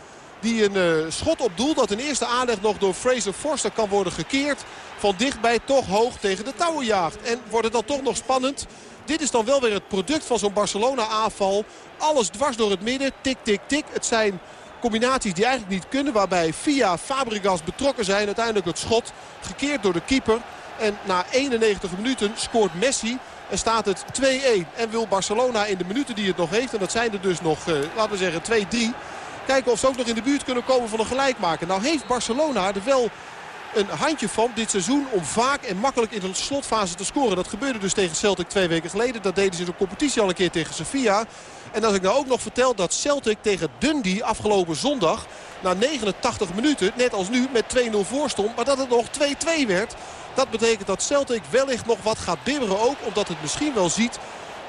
Die een uh, schot op doel dat in eerste aanleg nog door Fraser Forster kan worden gekeerd. Van dichtbij toch hoog tegen de touwen jaagt. En wordt het dan toch nog spannend. Dit is dan wel weer het product van zo'n Barcelona aanval. Alles dwars door het midden. Tik, tik, tik. Het zijn combinaties die eigenlijk niet kunnen. Waarbij via Fabregas betrokken zijn. Uiteindelijk het schot gekeerd door de keeper. En na 91 minuten scoort Messi. En staat het 2-1. En wil Barcelona in de minuten die het nog heeft. En dat zijn er dus nog, uh, laten we zeggen, 2-3. Kijken of ze ook nog in de buurt kunnen komen van een gelijkmaker. Nou heeft Barcelona er wel een handje van dit seizoen om vaak en makkelijk in de slotfase te scoren. Dat gebeurde dus tegen Celtic twee weken geleden. Dat deden ze in de competitie al een keer tegen Sevilla. En als ik nou ook nog vertel dat Celtic tegen Dundee afgelopen zondag... na 89 minuten, net als nu, met 2-0 voor stond. Maar dat het nog 2-2 werd. Dat betekent dat Celtic wellicht nog wat gaat bibberen ook. Omdat het misschien wel ziet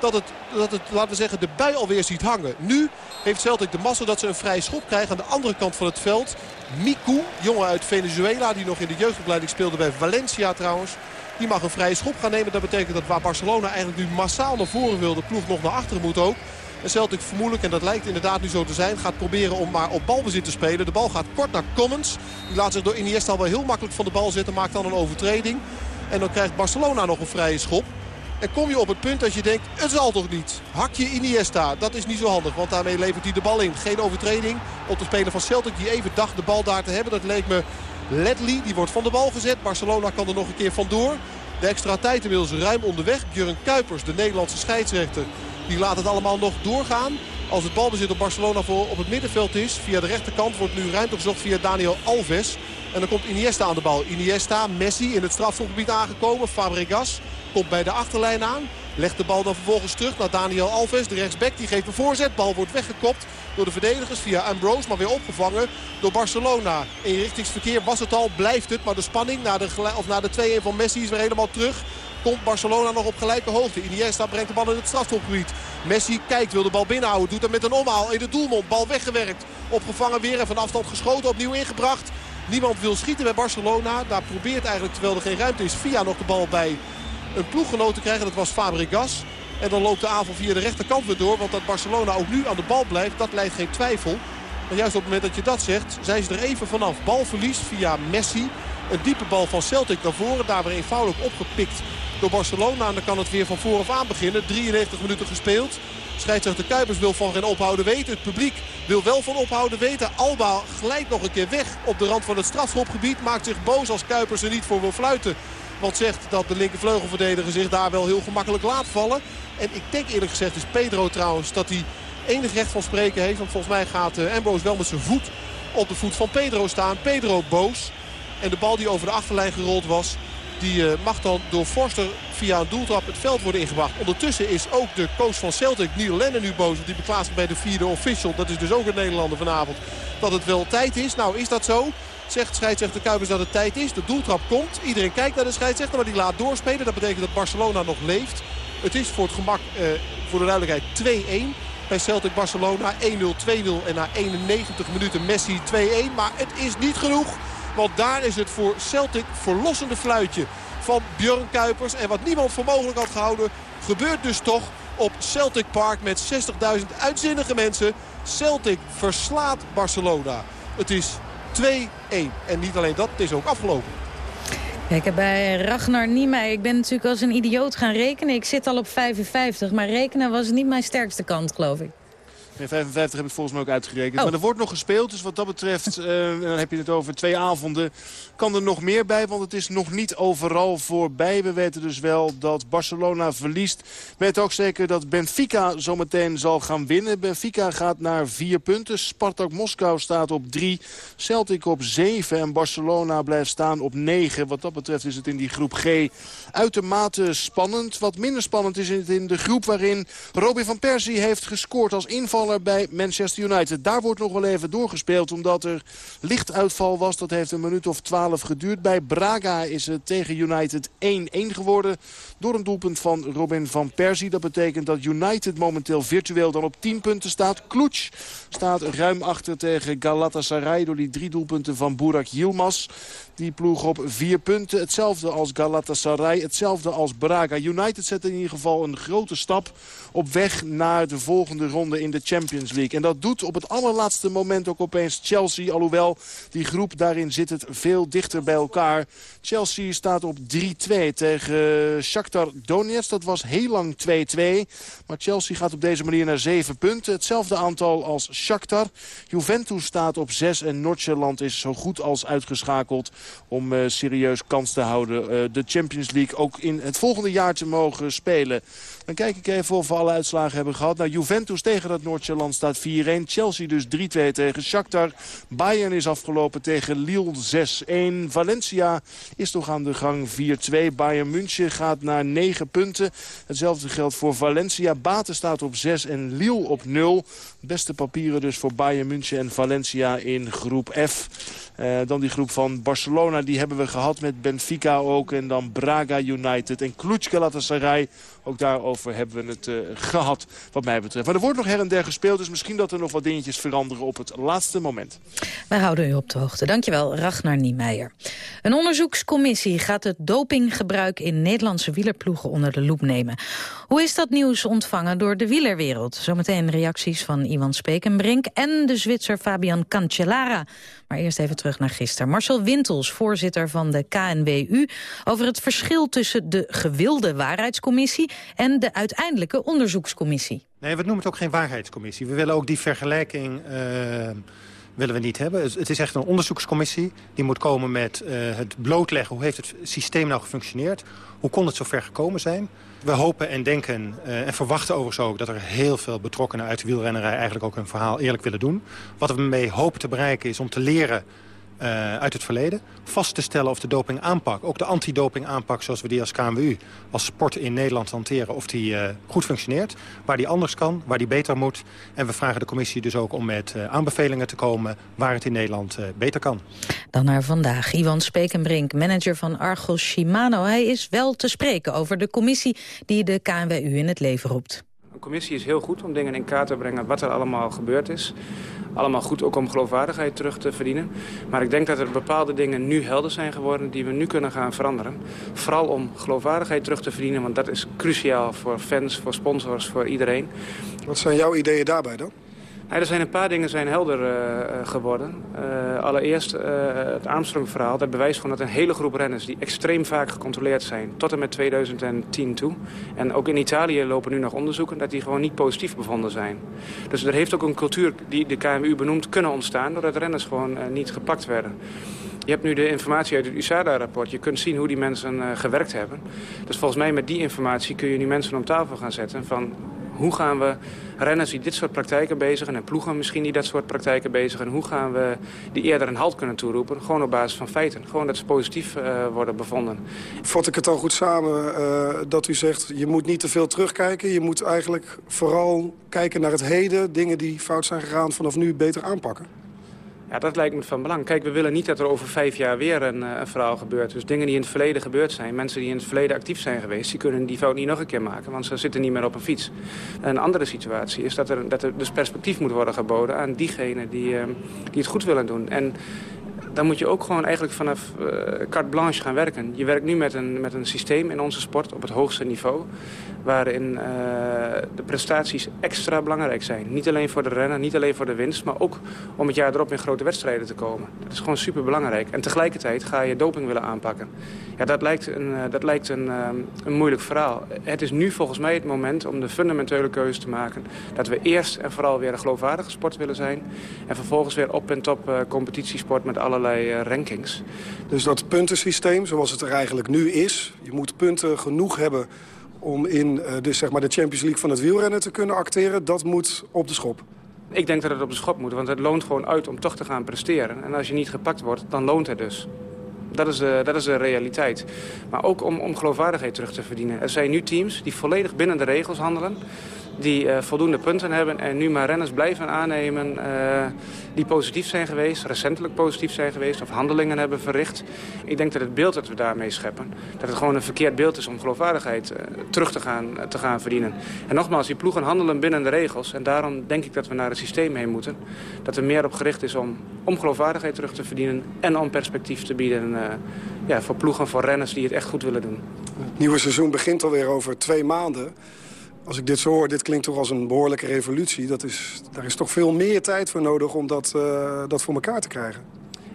dat het, dat het, laten we zeggen, de bui alweer ziet hangen. Nu heeft Celtic de massa dat ze een vrije schop krijgen aan de andere kant van het veld. Miku, jongen uit Venezuela, die nog in de jeugdopleiding speelde bij Valencia trouwens. Die mag een vrije schop gaan nemen. Dat betekent dat waar Barcelona eigenlijk nu massaal naar voren wil, de ploeg nog naar achteren moet ook. En Celtic vermoedelijk, en dat lijkt inderdaad nu zo te zijn, gaat proberen om maar op balbezit te spelen. De bal gaat kort naar Commons. Die laat zich door Iniesta wel heel makkelijk van de bal zetten, maakt dan een overtreding. En dan krijgt Barcelona nog een vrije schop. En kom je op het punt dat je denkt, het zal toch niet. Hak je Iniesta, dat is niet zo handig. Want daarmee levert hij de bal in. Geen overtreding op de speler van Celtic die even dacht de bal daar te hebben. Dat leek me Ledley, die wordt van de bal gezet. Barcelona kan er nog een keer vandoor. De extra tijd inmiddels ruim onderweg. Björn Kuipers, de Nederlandse scheidsrechter, die laat het allemaal nog doorgaan. Als het balbezit op Barcelona voor op het middenveld is. Via de rechterkant wordt nu ruimte gezocht via Daniel Alves. En dan komt Iniesta aan de bal. Iniesta, Messi in het strafschopgebied aangekomen. Fabregas komt bij de achterlijn aan. Legt de bal dan vervolgens terug naar Daniel Alves. De rechtsback die geeft een voorzet. Bal wordt weggekopt door de verdedigers via Ambrose. Maar weer opgevangen door Barcelona. Inrichtingsverkeer was het al, blijft het. Maar de spanning naar de, of naar de 2-1 van Messi is weer helemaal terug. Komt Barcelona nog op gelijke hoogte. Iniesta brengt de bal in het strafschopgebied. Messi kijkt, wil de bal binnenhouden. Doet dat met een omhaal in de doelmond. Bal weggewerkt. Opgevangen weer en van afstand geschoten. Opnieuw ingebracht. Niemand wil schieten bij Barcelona. Daar probeert eigenlijk, terwijl er geen ruimte is, via nog de bal bij een ploeggenoot te krijgen. Dat was Fabregas. En dan loopt de aanval via de rechterkant weer door. Want dat Barcelona ook nu aan de bal blijft, dat leidt geen twijfel. Maar juist op het moment dat je dat zegt, zijn ze er even vanaf. Balverlies via Messi. Een diepe bal van Celtic naar voren. Daar weer eenvoudig opgepikt door Barcelona. En dan kan het weer van vooraf aan beginnen. 93 minuten gespeeld. Scheidsrechter Kuipers wil van geen ophouden weten. Het publiek wil wel van ophouden weten. Alba glijdt nog een keer weg op de rand van het strafschopgebied. Maakt zich boos als Kuipers er niet voor wil fluiten. Want zegt dat de linkervleugelverdediger zich daar wel heel gemakkelijk laat vallen. En ik denk eerlijk gezegd is Pedro trouwens dat hij enig recht van spreken heeft. Want volgens mij gaat uh, Ambrose wel met zijn voet op de voet van Pedro staan. Pedro boos. En de bal die over de achterlijn gerold was, Die eh, mag dan door Forster via een doeltrap het veld worden ingebracht. Ondertussen is ook de coach van Celtic, Neil Lennon, nu boos. Want die beklaagt bij de vierde official. Dat is dus ook een Nederlander vanavond. Dat het wel tijd is. Nou, is dat zo? Zegt scheidsrechter Kuipers dat het tijd is. De doeltrap komt. Iedereen kijkt naar de scheidsrechter, maar die laat doorspelen. Dat betekent dat Barcelona nog leeft. Het is voor het gemak, eh, voor de duidelijkheid, 2-1 bij Celtic Barcelona. 1-0, 2-0 en na 91 minuten Messi 2-1. Maar het is niet genoeg, want daar is het voor Celtic verlossende fluitje van Björn Kuipers. En wat niemand voor mogelijk had gehouden, gebeurt dus toch op Celtic Park met 60.000 uitzinnige mensen. Celtic verslaat Barcelona. Het is 2-1. En niet alleen dat, het is ook afgelopen. Kijk, bij Ragnar Niemeyer, ik ben natuurlijk als een idioot gaan rekenen. Ik zit al op 55, maar rekenen was niet mijn sterkste kant, geloof ik. Nee, 55 heb ik volgens mij ook uitgerekend. Oh. Maar er wordt nog gespeeld, dus wat dat betreft, eh, en dan heb je het over twee avonden, kan er nog meer bij. Want het is nog niet overal voorbij. We weten dus wel dat Barcelona verliest. We weten ook zeker dat Benfica zometeen zal gaan winnen. Benfica gaat naar vier punten. Spartak Moskou staat op drie. Celtic op zeven. En Barcelona blijft staan op negen. Wat dat betreft is het in die groep G uitermate spannend. Wat minder spannend is het in de groep waarin Robin van Persie heeft gescoord als invaller bij Manchester United. Daar wordt nog wel even doorgespeeld omdat er lichtuitval was. Dat heeft een minuut of twaalf geduurd. Bij Braga is het tegen United 1-1 geworden door een doelpunt van Robin van Persie. Dat betekent dat United momenteel virtueel dan op 10 punten staat. Kloets staat ruim achter tegen Galatasaray door die drie doelpunten van Burak Yilmaz. Die ploeg op vier punten. Hetzelfde als Galatasaray, hetzelfde als Braga. United zet in ieder geval een grote stap op weg naar de volgende ronde in de Champions League. En dat doet op het allerlaatste moment ook opeens Chelsea. Alhoewel die groep, daarin zit het veel dichter bij elkaar. Chelsea staat op 3-2 tegen Shakhtar Donetsk. Dat was heel lang 2-2. Maar Chelsea gaat op deze manier naar 7 punten. Hetzelfde aantal als Shakhtar. Juventus staat op 6 en Noordjylland is zo goed als uitgeschakeld om eh, serieus kans te houden. eh, de Champions League ook in het volgende jaar te mogen spelen. Dan kijk ik even of we alle uitslagen hebben gehad. Nou, Juventus tegen dat Noordjylland staat 4-1. Chelsea dus 3-2 tegen Shakhtar. Bayern is afgelopen tegen Lille 6-1. Valencia is toch aan de gang 4-2. Bayern München gaat naar 9 punten. Hetzelfde geldt voor Valencia. Baten staat op 6 en Lille op 0. Beste papieren dus voor Bayern München en Valencia in groep F. Eh, dan die groep van Barcelona, die hebben we gehad met Benfica ook. En dan Braga United en Cluj Galatasaray. Ook daarover hebben we het eh, gehad, wat mij betreft. Maar er wordt nog her en der gespeeld, dus misschien dat er nog wat dingetjes veranderen op het laatste moment. Wij houden u op de hoogte. Dankjewel, Ragnar Niemeyer. Een onderzoekscommissie gaat het dopinggebruik in Nederlandse wielerploegen onder de loep nemen. Hoe is dat nieuws ontvangen door de wielerwereld? Zometeen reacties van Iwan Spekenbrink en de Zwitser Fabian Cancellara. Maar eerst even terug naar gisteren. Marcel Wintels, voorzitter van de KNWU... over het verschil tussen de gewilde waarheidscommissie... en de uiteindelijke onderzoekscommissie. Nee, we noemen het ook geen waarheidscommissie. We willen ook die vergelijking eh, willen we niet hebben. Het is echt een onderzoekscommissie. Die moet komen met eh, het blootleggen. Hoe heeft het systeem nou gefunctioneerd? Hoe kon het zover gekomen zijn? We hopen en denken eh, en verwachten overigens ook... dat er heel veel betrokkenen uit de wielrennerij... eigenlijk ook hun verhaal eerlijk willen doen. Wat we mee hopen te bereiken is om te leren eh, uit het verleden. Vast te stellen of de dopingaanpak, ook de antidopingaanpak zoals we die als KNWU, als sport in Nederland hanteren, of die eh, goed functioneert. Waar die anders kan, waar die beter moet. En we vragen de commissie dus ook om met eh, aanbevelingen te komen waar het in Nederland beter kan. Dan naar vandaag. Iwan Spekenbrink, manager van Argos Shimano. Hij is wel te spreken over de commissie die de KNWU in het leven roept. Commissie is heel goed om dingen in kaart te brengen wat er allemaal gebeurd is. Allemaal goed ook om geloofwaardigheid terug te verdienen. Maar ik denk dat er bepaalde dingen nu helder zijn geworden die we nu kunnen gaan veranderen. Vooral om geloofwaardigheid terug te verdienen, want dat is cruciaal voor fans, voor sponsors, voor iedereen. Wat zijn jouw ideeën daarbij dan? Er zijn een paar dingen zijn helder eh, eh, geworden. Eh, allereerst het Armstrong-verhaal. Dat bewijst gewoon dat een hele groep renners... die extreem vaak gecontroleerd zijn tot en met 2010 toe. En ook in Italië lopen nu nog onderzoeken... dat die gewoon niet positief bevonden zijn. Dus er heeft ook een cultuur die de KMU benoemt kunnen ontstaan... doordat renners gewoon niet gepakt werden. Je hebt nu de informatie uit het USADA-rapport. Je kunt zien hoe die mensen gewerkt hebben. Dus volgens mij met die informatie kun je nu mensen om tafel gaan zetten... van Hoe gaan we renners die dit soort praktijken bezigen... en ploegen misschien die dat soort praktijken bezigen... hoe gaan we die eerder een halt kunnen toeroepen? Gewoon op basis van feiten. Gewoon dat ze positief uh, worden bevonden. Vat ik het dan goed samen uh, dat u zegt... je moet niet te veel terugkijken. Je moet eigenlijk vooral kijken naar het heden. Dingen die fout zijn gegaan vanaf nu beter aanpakken. Ja, dat lijkt me van belang. Kijk, we willen niet dat er over vijf jaar weer een, een, verhaal gebeurt. Dus dingen die in het verleden gebeurd zijn, mensen die in het verleden actief zijn geweest... die kunnen die fout niet nog een keer maken, want ze zitten niet meer op een fiets. Een andere situatie is dat er, dat er dus perspectief moet worden geboden aan diegenen die, uh, die het goed willen doen. En dan moet je ook gewoon eigenlijk vanaf uh, carte blanche gaan werken. Je werkt nu met een, met een systeem in onze sport op het hoogste niveau... waarin uh, de prestaties extra belangrijk zijn. Niet alleen voor de renner, niet alleen voor de winst... maar ook om het jaar erop in grote wedstrijden te komen. Dat is gewoon super belangrijk. En tegelijkertijd ga je doping willen aanpakken. Ja, dat lijkt een, uh, dat lijkt een, een moeilijk verhaal. Het is nu volgens mij het moment om de fundamentele keuze te maken... dat we eerst en vooral weer een geloofwaardige sport willen zijn... en vervolgens weer op en top competitiesport met alle allerlei rankings. Dus dat puntensysteem, zoals het er eigenlijk nu is... je moet punten genoeg hebben om in de, zeg maar de Champions League van het wielrennen te kunnen acteren... dat moet op de schop. Ik denk dat het op de schop moet, want het loont gewoon uit om toch te gaan presteren. En als je niet gepakt wordt, dan loont het dus. Dat is, uh, dat is de realiteit. Maar ook om, om geloofwaardigheid terug te verdienen. Er zijn nu teams die volledig binnen de regels handelen die uh, voldoende punten hebben en nu maar renners blijven aannemen uh, die positief zijn geweest, recentelijk positief zijn geweest of handelingen hebben verricht. Ik denk dat het beeld dat we daarmee scheppen, dat het gewoon een verkeerd beeld is om geloofwaardigheid uh, terug te gaan, te gaan verdienen. En nogmaals, die ploegen handelen binnen de regels en daarom denk ik dat we naar een systeem heen moeten dat er meer op gericht is om, om geloofwaardigheid terug te verdienen en om perspectief te bieden ja, voor ploegen, voor renners die het echt goed willen doen. Het nieuwe seizoen begint alweer over twee maanden. Als ik dit zo hoor, dit klinkt toch als een behoorlijke revolutie. Dat is, daar is toch veel meer tijd voor nodig om dat, uh, dat voor elkaar te krijgen.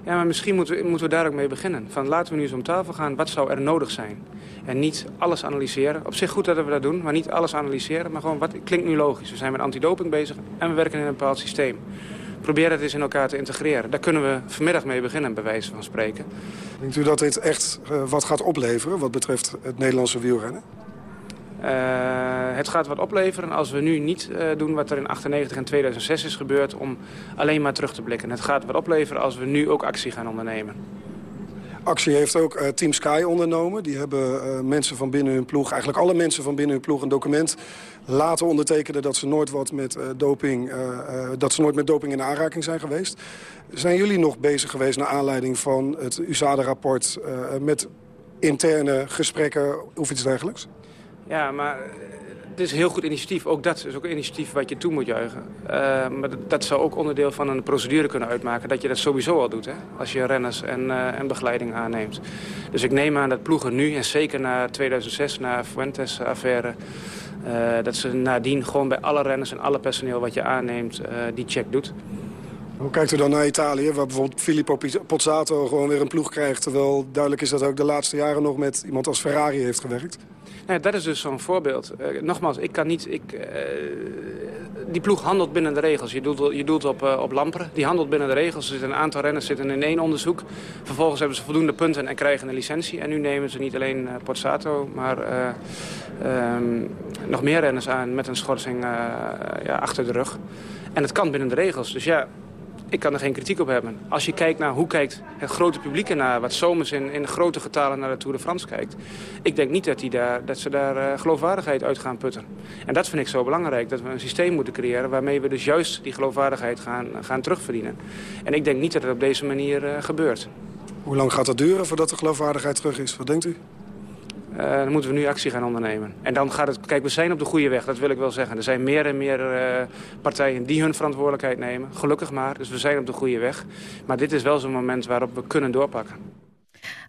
Ja, maar misschien moeten we, moeten we daar ook mee beginnen. Van laten we nu eens om tafel gaan, wat zou er nodig zijn? En niet alles analyseren. Op zich goed dat we dat doen, maar niet alles analyseren. Maar gewoon, wat klinkt nu logisch? We zijn met antidoping bezig en we werken in een bepaald systeem. Probeer het eens in elkaar te integreren. Daar kunnen we vanmiddag mee beginnen, bij wijze van spreken. Denkt u dat dit echt uh, wat gaat opleveren wat betreft het Nederlandse wielrennen? Uh, het gaat wat opleveren als we nu niet uh, doen wat er in 98 en 2006 is gebeurd... om alleen maar terug te blikken. Het gaat wat opleveren als we nu ook actie gaan ondernemen. Actie heeft ook uh, Team Sky ondernomen. Die hebben mensen van binnen hun ploeg, eigenlijk alle mensen van binnen hun ploeg... een document laten ondertekenen dat ze nooit, wat met, doping, dat ze nooit met doping in aanraking zijn geweest. Zijn jullie nog bezig geweest naar aanleiding van het USADA-rapport... met interne gesprekken of iets dergelijks? Ja, maar het is een heel goed initiatief. Ook dat is ook een initiatief wat je toe moet juichen. Uh, maar dat, zou ook onderdeel van een procedure kunnen uitmaken. Dat je dat sowieso al doet, hè? als je renners en, uh, en begeleiding aanneemt. Dus ik neem aan dat ploegen nu, en zeker na 2006, na Fuentes-affaire... Dat ze nadien gewoon bij alle renners en alle personeel wat je aanneemt, die check doet. Hoe kijkt u dan naar Italië, waar bijvoorbeeld Filippo Pozzato gewoon weer een ploeg krijgt... terwijl duidelijk is dat ook de laatste jaren nog met iemand als Ferrari heeft gewerkt? Nee, dat is dus zo'n voorbeeld. Uh, nogmaals, ik kan niet... Ik, uh, die ploeg handelt binnen de regels. Je doelt, je doelt op, uh, op Lamperen. Die handelt binnen de regels. Er zitten een aantal renners zitten in één onderzoek. Vervolgens hebben ze voldoende punten en krijgen een licentie. En nu nemen ze niet alleen Pozzato, maar um, nog meer renners aan met een schorsing ja, achter de rug. En het kan binnen de regels. Dus ja, ik kan er geen kritiek op hebben. Als je kijkt naar hoe kijkt het grote publiek ernaar... wat zomers in, in grote getalen naar de Tour de France kijkt... ik denk niet dat, die daar, dat ze daar uh, geloofwaardigheid uit gaan putten. En dat vind ik zo belangrijk, dat we een systeem moeten creëren... waarmee we dus juist die geloofwaardigheid gaan, gaan terugverdienen. En ik denk niet dat het op deze manier uh, gebeurt. Hoe lang gaat dat duren voordat de geloofwaardigheid terug is? Wat denkt u? Uh, dan moeten we nu actie gaan ondernemen. En dan gaat het... Kijk, we zijn op de goede weg, dat wil ik wel zeggen. Er zijn meer en meer uh, partijen die hun verantwoordelijkheid nemen. Gelukkig maar, dus we zijn op de goede weg. Maar dit is wel zo'n moment waarop we kunnen doorpakken.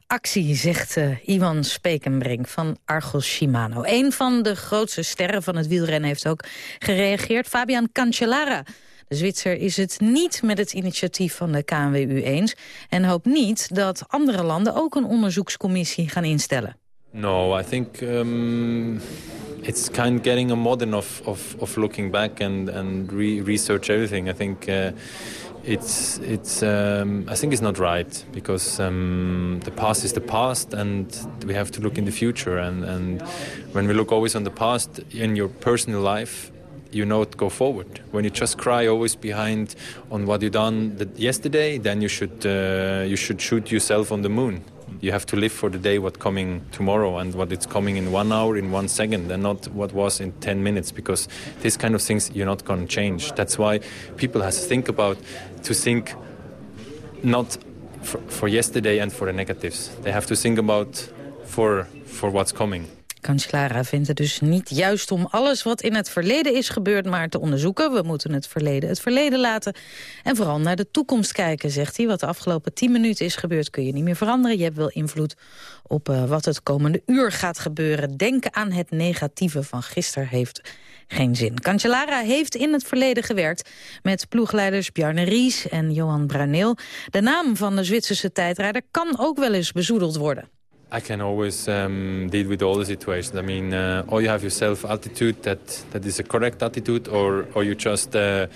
Actie, zegt uh, Iwan Spekenbrink van Argos Shimano. Een van de grootste sterren van het wielrennen heeft ook gereageerd. Fabian Cancellara. De Zwitser is het niet met het initiatief van de KNWU eens... en hoopt niet dat andere landen ook een onderzoekscommissie gaan instellen. No, I think um, it's kind of getting a modern of, of, of looking back and, and re research everything. I think uh, it's it's um, I think it's not right because um, the past is the past and we have to look in the future and, and when we look always on the past in your personal life you not go forward. When you just cry always behind on what you done yesterday, then you should uh, you should shoot yourself on the moon. You have to live for the day what coming tomorrow and what it's coming in one hour, in one second, and not what was in 10 minutes, because these kind of things you're not going to change. That's why people has to think about, to think not for, for yesterday and for the negatives. They have to think about for, for what's coming. Cancellara vindt het dus niet juist om alles wat in het verleden is gebeurd maar te onderzoeken. We moeten het verleden het verleden laten. En vooral naar de toekomst kijken, zegt hij. Wat de afgelopen tien minuten is gebeurd kun je niet meer veranderen. Je hebt wel invloed op uh, wat het komende uur gaat gebeuren. Denken aan het negatieve van gisteren heeft geen zin. Cancellara heeft in het verleden gewerkt met ploegleiders Bjarne Ries en Johan Bruineel. De naam van de Zwitserse tijdrijder kan ook wel eens bezoedeld worden. I can always um, deal with all the situations. I mean, uh, or you have your self-attitude that, that is a correct attitude, or, or you just, uh,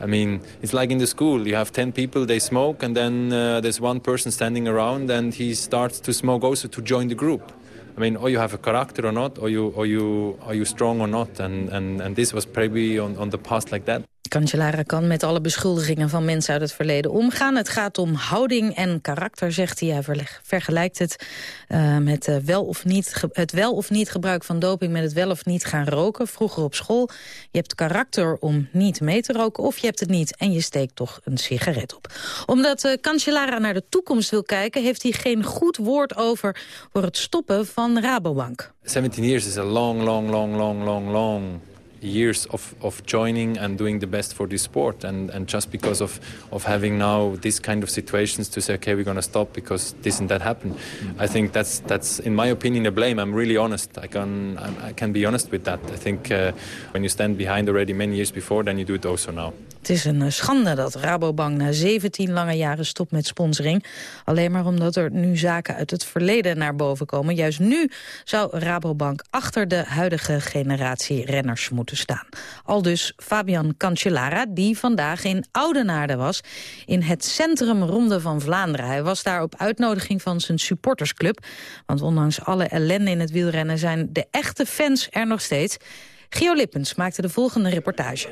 I mean, it's like in the school. You have 10 people, they smoke, and then uh, there's one person standing around, and he starts to smoke also to join the group. I mean, or you have a character or not, or you, or you, are you strong or not, and, and, and this was probably on, on the past like that. Cancellara kan met alle beschuldigingen van mensen uit het verleden omgaan. Het gaat om houding en karakter, zegt hij. Hij vergelijkt het uh, met uh, wel of niet, het wel of niet gebruik van doping... met het wel of niet gaan roken, vroeger op school. Je hebt karakter om niet mee te roken of je hebt het niet... en je steekt toch een sigaret op. Omdat uh, naar de toekomst wil kijken... heeft hij geen goed woord over voor het stoppen van Rabobank. 17 years is a long, long, long, long, long, long years of, of joining and doing the best for this sport. And, and just because of, of having now these kind of situations to say, okay, we're going to stop because this and that happened. I think that's, that's, in my opinion, a blame. I'm really honest. I can, I can be honest with that. I think uh, when you stand behind already many years before, then you do it also now. Het is een schande dat Rabobank na 17 lange jaren stopt met sponsoring. Alleen maar omdat er nu zaken uit het verleden naar boven komen. Juist nu zou Rabobank achter de huidige generatie renners moeten staan. Al dus Fabian Cancellara, die vandaag in Oudenaarde was... in het centrum Ronde van Vlaanderen. Hij was daar op uitnodiging van zijn supportersclub. Want ondanks alle ellende in het wielrennen zijn de echte fans er nog steeds... Gio Lippens maakte de volgende reportage.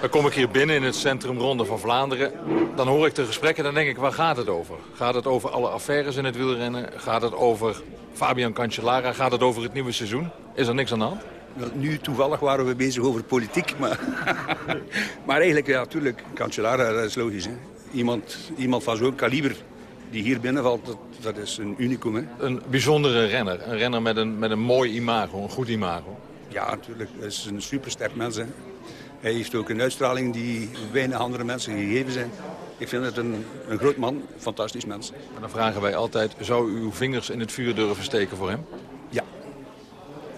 Dan kom ik hier binnen in het centrum Ronde van Vlaanderen. Dan hoor ik de gesprekken en dan denk ik, waar gaat het over? Gaat het over alle affaires in het wielrennen? Gaat het over Fabian Cancellara? Gaat het over het nieuwe seizoen? Is er niks aan de hand? Nu toevallig waren we bezig over politiek, maar, maar eigenlijk, ja, natuurlijk, Cancellara, dat is logisch. Hè? Iemand, iemand van zo'n kaliber die hier binnenvalt, dat, dat is een unicum. Hè? Een bijzondere renner. Een renner met een, met een mooi imago, een goed imago. Ja, natuurlijk. Dat is een supersterk mens. Hè? Hij heeft ook een uitstraling die weinig andere mensen gegeven zijn. Ik vind het een, een groot man, een fantastisch mens. En dan vragen wij altijd, zou u uw vingers in het vuur durven steken voor hem? Ja.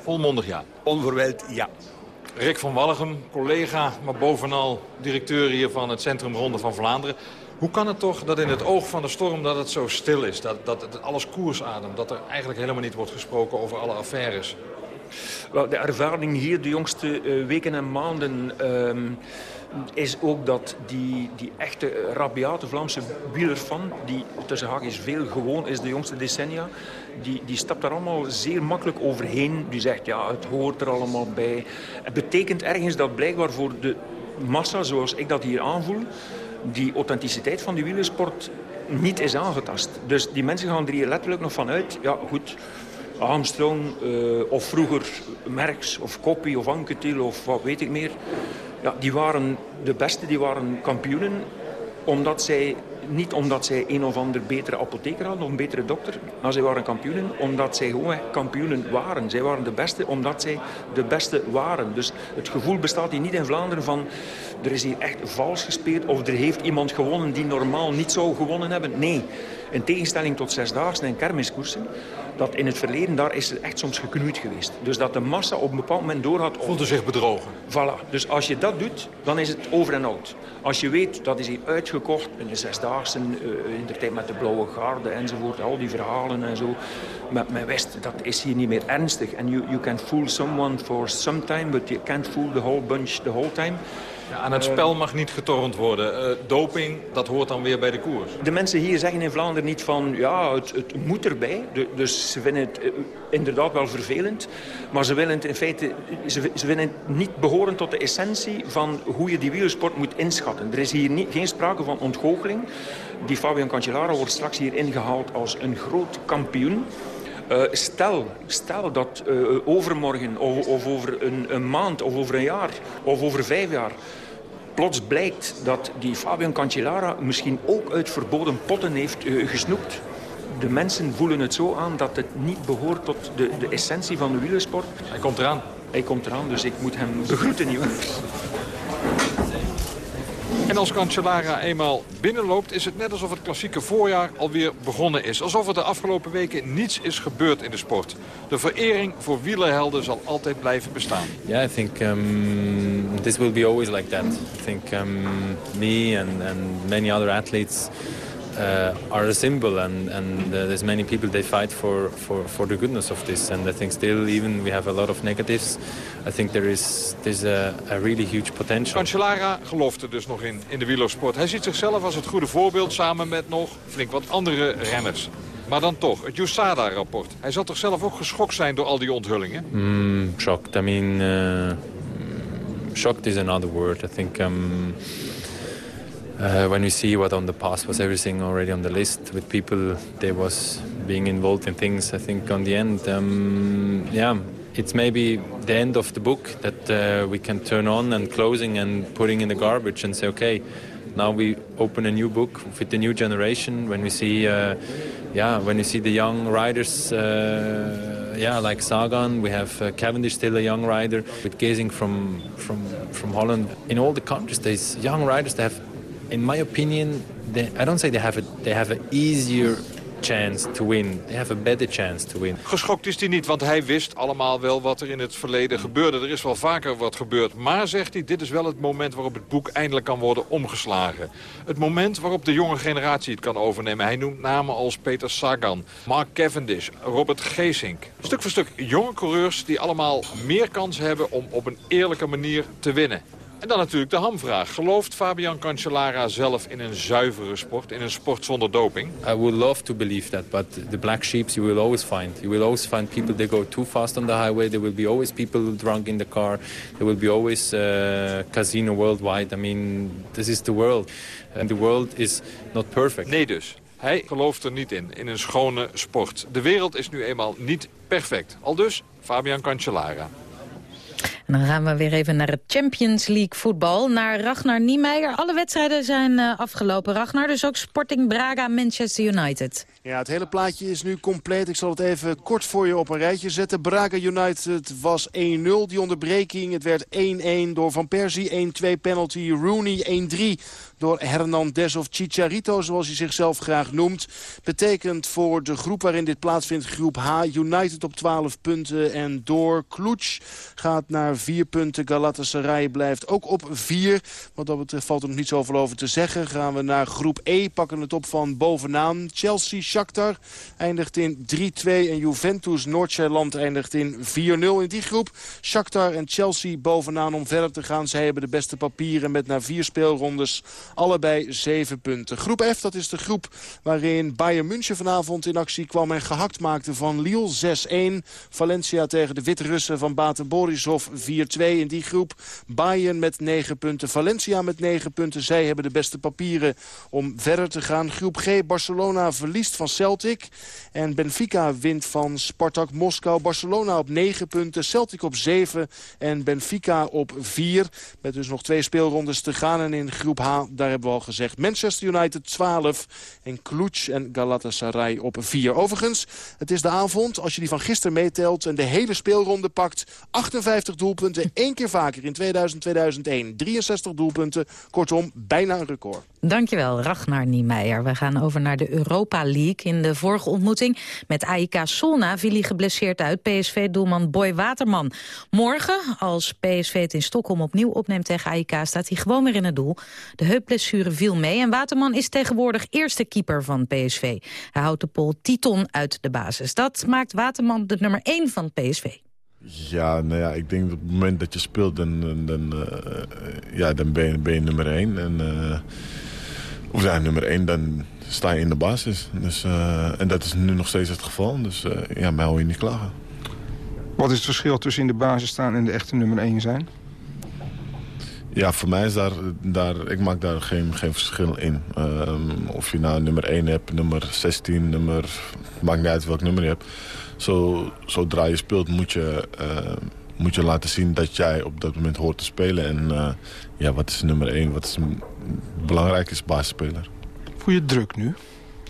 Volmondig ja? Onverwijld ja. Rick van Walligem, collega, maar bovenal directeur hier van het Centrum Ronde van Vlaanderen. Hoe kan het toch dat in het oog van de storm dat het zo stil is? Dat, dat het alles koers ademt? Dat er eigenlijk helemaal niet wordt gesproken over alle affaires? De ervaring hier de jongste uh, weken en maanden uh, is ook dat die, die echte rabiate Vlaamse wielerfan, die tussen haakjes veel gewoon is de jongste decennia, die, die stapt daar allemaal zeer makkelijk overheen. Die zegt, ja, het hoort er allemaal bij. Het betekent ergens dat blijkbaar voor de massa, zoals ik dat hier aanvoel, die authenticiteit van die wielersport niet is aangetast. Dus die mensen gaan er hier letterlijk nog vanuit, ja goed, Armstrong uh, of vroeger Merckx of Koppie of Anquetil of wat weet ik meer. Ja, die waren de beste, die waren kampioenen omdat zij, niet omdat zij een of ander betere apotheker hadden of een betere dokter, maar zij waren kampioenen omdat zij gewoon kampioenen waren. Zij waren de beste omdat zij de beste waren. Dus het gevoel bestaat hier niet in Vlaanderen van er is hier echt vals gespeeld of er heeft iemand gewonnen die normaal niet zou gewonnen hebben. Nee, in tegenstelling tot zesdaagse en kermiskoersen, dat in het verleden daar is het echt soms geknoeid geweest. Dus dat de massa op een bepaald moment door had... Voelde zich bedrogen. Voilà. Dus als je dat doet, dan is het over en out. Als je weet, dat is hier uitgekocht in de zesdaagse, uh, in de tijd met de blauwe garde enzovoort, al die verhalen en zo. Met mijn West, dat is hier niet meer ernstig. En you, you can fool someone for some time, but you can't fool the whole bunch the whole time. Ja, aan het spel mag niet getornd worden. Eh, doping, dat hoort dan weer bij de koers. De mensen hier zeggen in Vlaanderen niet van ja, het, moet erbij. Dus ze vinden het eh, inderdaad wel vervelend. Maar ze willen het in feite ze, ze het niet behoren tot de essentie van hoe je die wielersport moet inschatten. Er is hier niet, geen sprake van ontgoocheling. Die Fabian Cancellara wordt straks hier ingehaald als een groot kampioen. Eh, stel, stel dat overmorgen of, of over een, een maand of over een jaar of over vijf jaar plots blijkt dat die Fabian Cancellara misschien ook uit verboden potten heeft eh, gesnoept. De mensen voelen het zo aan dat het niet behoort tot de, de essentie van de wielersport. Hij komt eraan. Hij komt eraan, dus ik moet hem begroeten, jongens. En als Cancellara eenmaal binnenloopt... is het net alsof het klassieke voorjaar alweer begonnen is. Alsof er de afgelopen weken niets is gebeurd in de sport. De verering voor wielerhelden zal altijd blijven bestaan. Yeah, I think um, this will be always like that. I think um, me and, and many other athletes uh, are a symbol, and, and uh, there's many people they fight for, for, for the goodness of this. And I think still, even we have a lot of negatives. I think there is there's a, a really huge potential. Cancellara gelooft er dus nog in, in de wielersport. Hij ziet zichzelf als het goede voorbeeld samen met nog flink wat andere renners. Maar dan toch, het USADA-rapport. Hij zal toch zelf ook geschokt zijn door al die onthullingen? Mm, shocked. I mean, uh, shocked is another word. I think um, uh, when we see what on the past was everything already on the list with people, they was being involved in things. I think on the end, um, yeah, it's maybe the end of the book that uh, we can turn on and closing and putting in the garbage and say, okay, now we open a new book with the new generation. When we see, uh, yeah, when we see the young riders, uh, yeah, like Sagan, we have uh, Cavendish still a young rider. With Gazing from from from Holland, in all the countries, there's young riders that have, in my opinion, they, I don't say they have a they have an easier chance to win. They have a better chance to win. Geschokt is hij niet, want hij wist allemaal wel wat er in het verleden gebeurde. Er is wel vaker wat gebeurd. Maar, zegt hij, dit is wel het moment waarop het boek eindelijk kan worden omgeslagen. Het moment waarop de jonge generatie het kan overnemen. Hij noemt namen als Peter Sagan, Mark Cavendish, Robert Geesink. Stuk voor stuk jonge coureurs die allemaal meer kans hebben om op een eerlijke manier te winnen. En dan natuurlijk de hamvraag. Gelooft Fabian Cancellara zelf in een zuivere sport, in een sport zonder doping? I would love to believe that, but the black sheep you will always find. You will always find people that go too fast on the highway. There will be always people drunk in the car. There will be always uh, casino worldwide. I mean, this is the world. And the world is not perfect. Nee dus. Hij gelooft er niet in, in een schone sport. De wereld is nu eenmaal niet perfect. Al dus Fabian Cancellara. En dan gaan we weer even naar het Champions League voetbal. Naar Ragnar Niemeyer. Alle wedstrijden zijn eh, afgelopen, Ragnar. Dus ook Sporting Braga, Manchester United. Ja, het hele plaatje is nu compleet. Ik zal het even kort voor je op een rijtje zetten. Braga United was 1-0, die onderbreking. Het werd 1-1 door Van Persie, 1-2 penalty. Rooney 1-3 door Hernandez of Chicharito, zoals hij zichzelf graag noemt. Betekent voor de groep waarin dit plaatsvindt, groep H, United op 12 punten. En door Cluj gaat naar 4 punten. Galatasaray blijft ook op 4. Wat dat betreft valt er nog niet zoveel over te zeggen. Gaan we naar groep E, pakken het op van bovenaan. Chelsea, Shakhtar eindigt in 3-2. En Juventus, Noord-Zeeland eindigt in 4-0 in die groep. Shakhtar en Chelsea bovenaan om verder te gaan. Zij hebben de beste papieren met na vier speelrondes allebei 7 punten. Groep F, dat is de groep waarin Bayern München vanavond in actie kwam... en gehakt maakte van Lille 6-1. Valencia tegen de Wit-Russen van Baten Borisov 4-2 in die groep. Bayern met 9 punten, Valencia met 9 punten. Zij hebben de beste papieren om verder te gaan. Groep G, Barcelona verliest van Celtic. En Benfica wint van Spartak Moskou. Barcelona op 9 punten, Celtic op 7 en Benfica op 4. Met dus nog twee speelrondes te gaan. En in groep H, daar hebben we al gezegd, Manchester United 12 en Cluj en Galatasaray op 4. Overigens, het is de avond, als je die van gisteren meetelt... en de hele speelronde pakt, 58 doelpunten, één keer vaker in 2000, 2001. 63 doelpunten, kortom, bijna een record. Dankjewel, Ragnar Niemeyer. We gaan over naar de Europa League. In de vorige ontmoeting met AIK Solna viel hij geblesseerd uit. PSV-doelman Boy Waterman. Morgen, als PSV het in Stockholm opnieuw opneemt tegen AIK... staat hij gewoon weer in het doel. De heupblessure viel mee en Waterman is tegenwoordig eerste keeper van PSV. Hij houdt de Pool Titon uit de basis. Dat maakt Waterman de nummer 1 van PSV. Ja, nou ja, ik denk dat op het moment dat je speelt, dan, dan, dan, eh, ja, dan ben, je, ben je nummer één. En, eh, of ja, nummer één, dan sta je in de basis. Dus, eh, en dat is nu nog steeds het geval. Dus ja, mij hoor je niet klagen. Wat is het verschil tussen in de basis staan en de echte nummer 1 zijn? Ja, voor mij is daar, daar ik maak daar geen, geen verschil in. Ehm, of je nou nummer 1 hebt, nummer 16, nummer... maakt niet uit welk nummer je hebt. Zo, zodra je speelt moet je, eh, moet je laten zien dat jij op dat moment hoort te spelen. En eh, ja, wat is nummer 1? Wat is belangrijk is basisspeler. Voel je druk nu?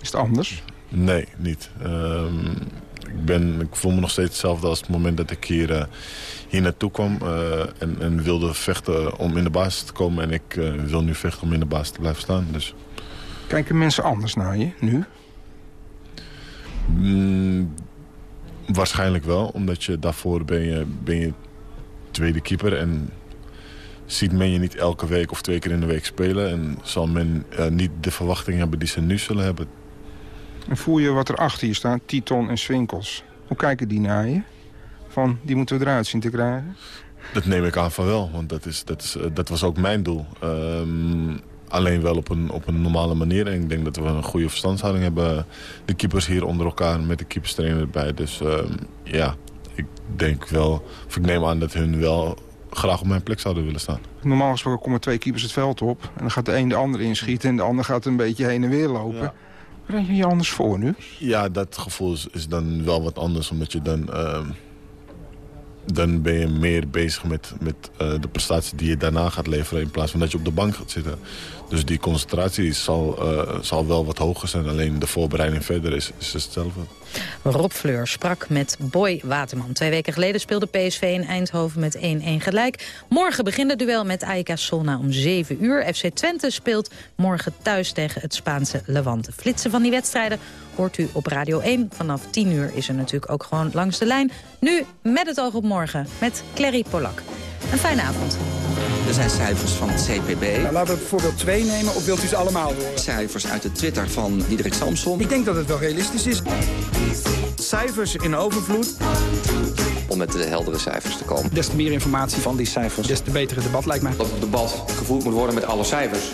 Is het anders? Nee, niet. Ehm, ik, ben, ik voel me nog steeds hetzelfde als het moment dat ik hier, eh, hier naartoe kwam. en, en wilde vechten om in de basis te komen. En ik wil nu vechten om in de basis te blijven staan. Dus Kijken mensen anders naar je nu? Mm, waarschijnlijk wel, omdat je daarvoor ben je, ben je tweede keeper en ziet men je niet elke week of twee keer in de week spelen. En zal men eh, niet de verwachting hebben die ze nu zullen hebben. En voel je wat er achter je staat, Titon en Swinkels? Hoe kijken die naar je? Van, die moeten we eruit zien te krijgen? Dat neem ik aan van wel, want dat, is, dat, is, eh, dat was ook mijn doel. Ehm, alleen wel op een, op een normale manier. En ik denk dat we een goede verstandshouding hebben. De keepers hier onder elkaar met de keeperstrainer erbij. Dus ehm, ja, ik denk wel, of ik neem aan dat hun wel graag op mijn plek zouden willen staan. Normaal gesproken komen twee keepers het veld op. En dan gaat de een de ander inschieten en de ander gaat een beetje heen en weer lopen. Ren je je anders voor nu? Ja, dat gevoel is, is dan wel wat anders, omdat je dan... ehm, dan ben je meer bezig met, met eh, de prestatie die je daarna gaat leveren... in plaats van dat je op de bank gaat zitten. Dus die concentratie zal, eh, zal wel wat hoger zijn. Alleen de voorbereiding verder is, is hetzelfde. Rob Fleur sprak met Boy Waterman. Twee weken geleden speelde PSV in Eindhoven met 1-1 gelijk. Morgen begint het duel met AEK Solna om 7 uur. FC Twente speelt morgen thuis tegen het Spaanse Levante. Flitsen van die wedstrijden hoort u op Radio 1. Vanaf 10 uur is er natuurlijk ook gewoon langs de lijn. Nu met het oog op morgen met Clary Polak. Een fijne avond. Er zijn cijfers van het CPB. Nou, laten we bijvoorbeeld twee nemen, of wilt u ze allemaal horen? Cijfers uit de Twitter van Diederik Samson. Ik denk dat het wel realistisch is. Cijfers in overvloed. Om met de heldere cijfers te komen. Des te meer informatie van die cijfers, des te beter het debat lijkt mij. Dat het debat gevoerd moet worden met alle cijfers.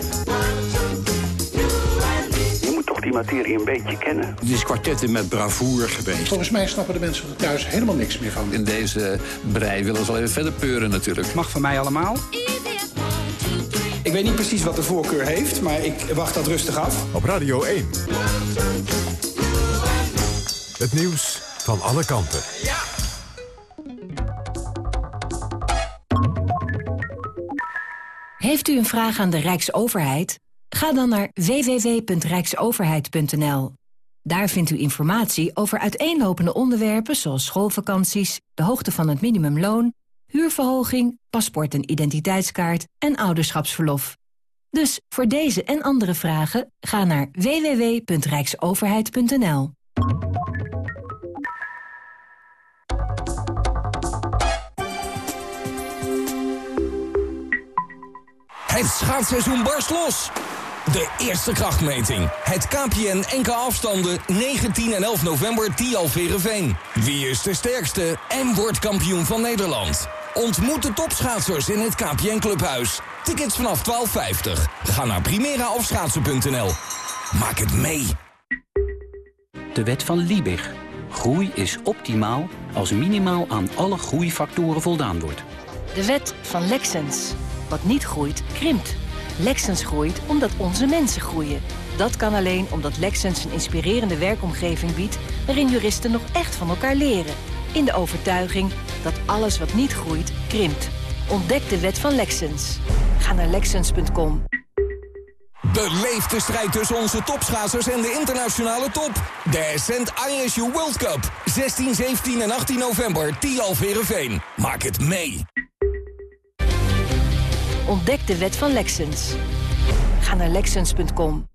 Die materie een beetje kennen. Het is kwartetten met bravoure geweest. Volgens mij snappen de mensen er thuis helemaal niks meer van. In deze brei willen ze wel even verder peuren natuurlijk. Mag van mij allemaal. Ik weet niet precies wat de voorkeur heeft, maar ik wacht dat rustig af. Op Radio 1. Het nieuws van alle kanten. Heeft u een vraag aan de Rijksoverheid? Ga dan naar www.rijksoverheid.nl. Daar vindt u informatie over uiteenlopende onderwerpen zoals schoolvakanties, de hoogte van het minimumloon, huurverhoging, paspoort en identiteitskaart en ouderschapsverlof. Dus voor deze en andere vragen ga naar www.rijksoverheid.nl. Het schaatsseizoen barst los. De eerste krachtmeting. Het KPN NK afstanden 19 en 11 november Tialverenveen. Wie is de sterkste en wordt kampioen van Nederland? Ontmoet de topschaatsers in het KPN Clubhuis. Tickets vanaf 12,50. Ga naar primeraofschaatsen.nl. Maak het mee. De wet van Liebig. Groei is optimaal als minimaal aan alle groeifactoren voldaan wordt. De wet van Lexens. Wat niet groeit, krimpt. Lexens groeit omdat onze mensen groeien. Dat kan alleen omdat Lexens een inspirerende werkomgeving biedt... waarin juristen nog echt van elkaar leren. In de overtuiging dat alles wat niet groeit, krimpt. Ontdek de wet van Lexens. Ga naar Lexens.com. Beleef de strijd tussen onze topschaatsers en de internationale top. De Ascent ISU World Cup. 16, 17 en 18 november, Tialverenveen. Maak het mee. Ontdek de wet van Lexens. Ga naar Lexens.com.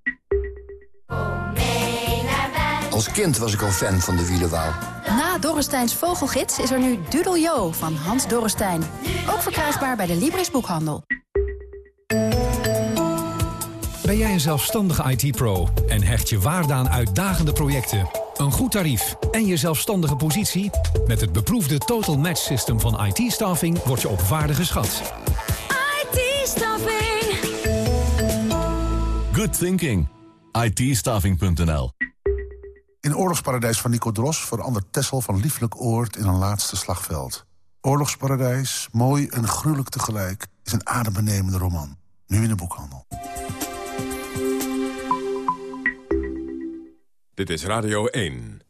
Als kind was ik al fan van de wielenwouw. Na Dorresteins Vogelgids is er nu Dudeljo van Hans Dorrestein. Ook verkrijgbaar bij de Libris Boekhandel. Ben jij een zelfstandige IT-pro en hecht je waarde aan uitdagende projecten, een goed tarief en je zelfstandige positie? Met het beproefde Total Match System van IT-staffing word je op waarde geschat. IT-staffing. Good thinking. it In Oorlogsparadijs van Nico Dros verandert Tessel van lieflijk oord in een laatste slagveld. Oorlogsparadijs, mooi en gruwelijk tegelijk, is een adembenemende roman. Nu in de boekhandel. Dit is Radio 1.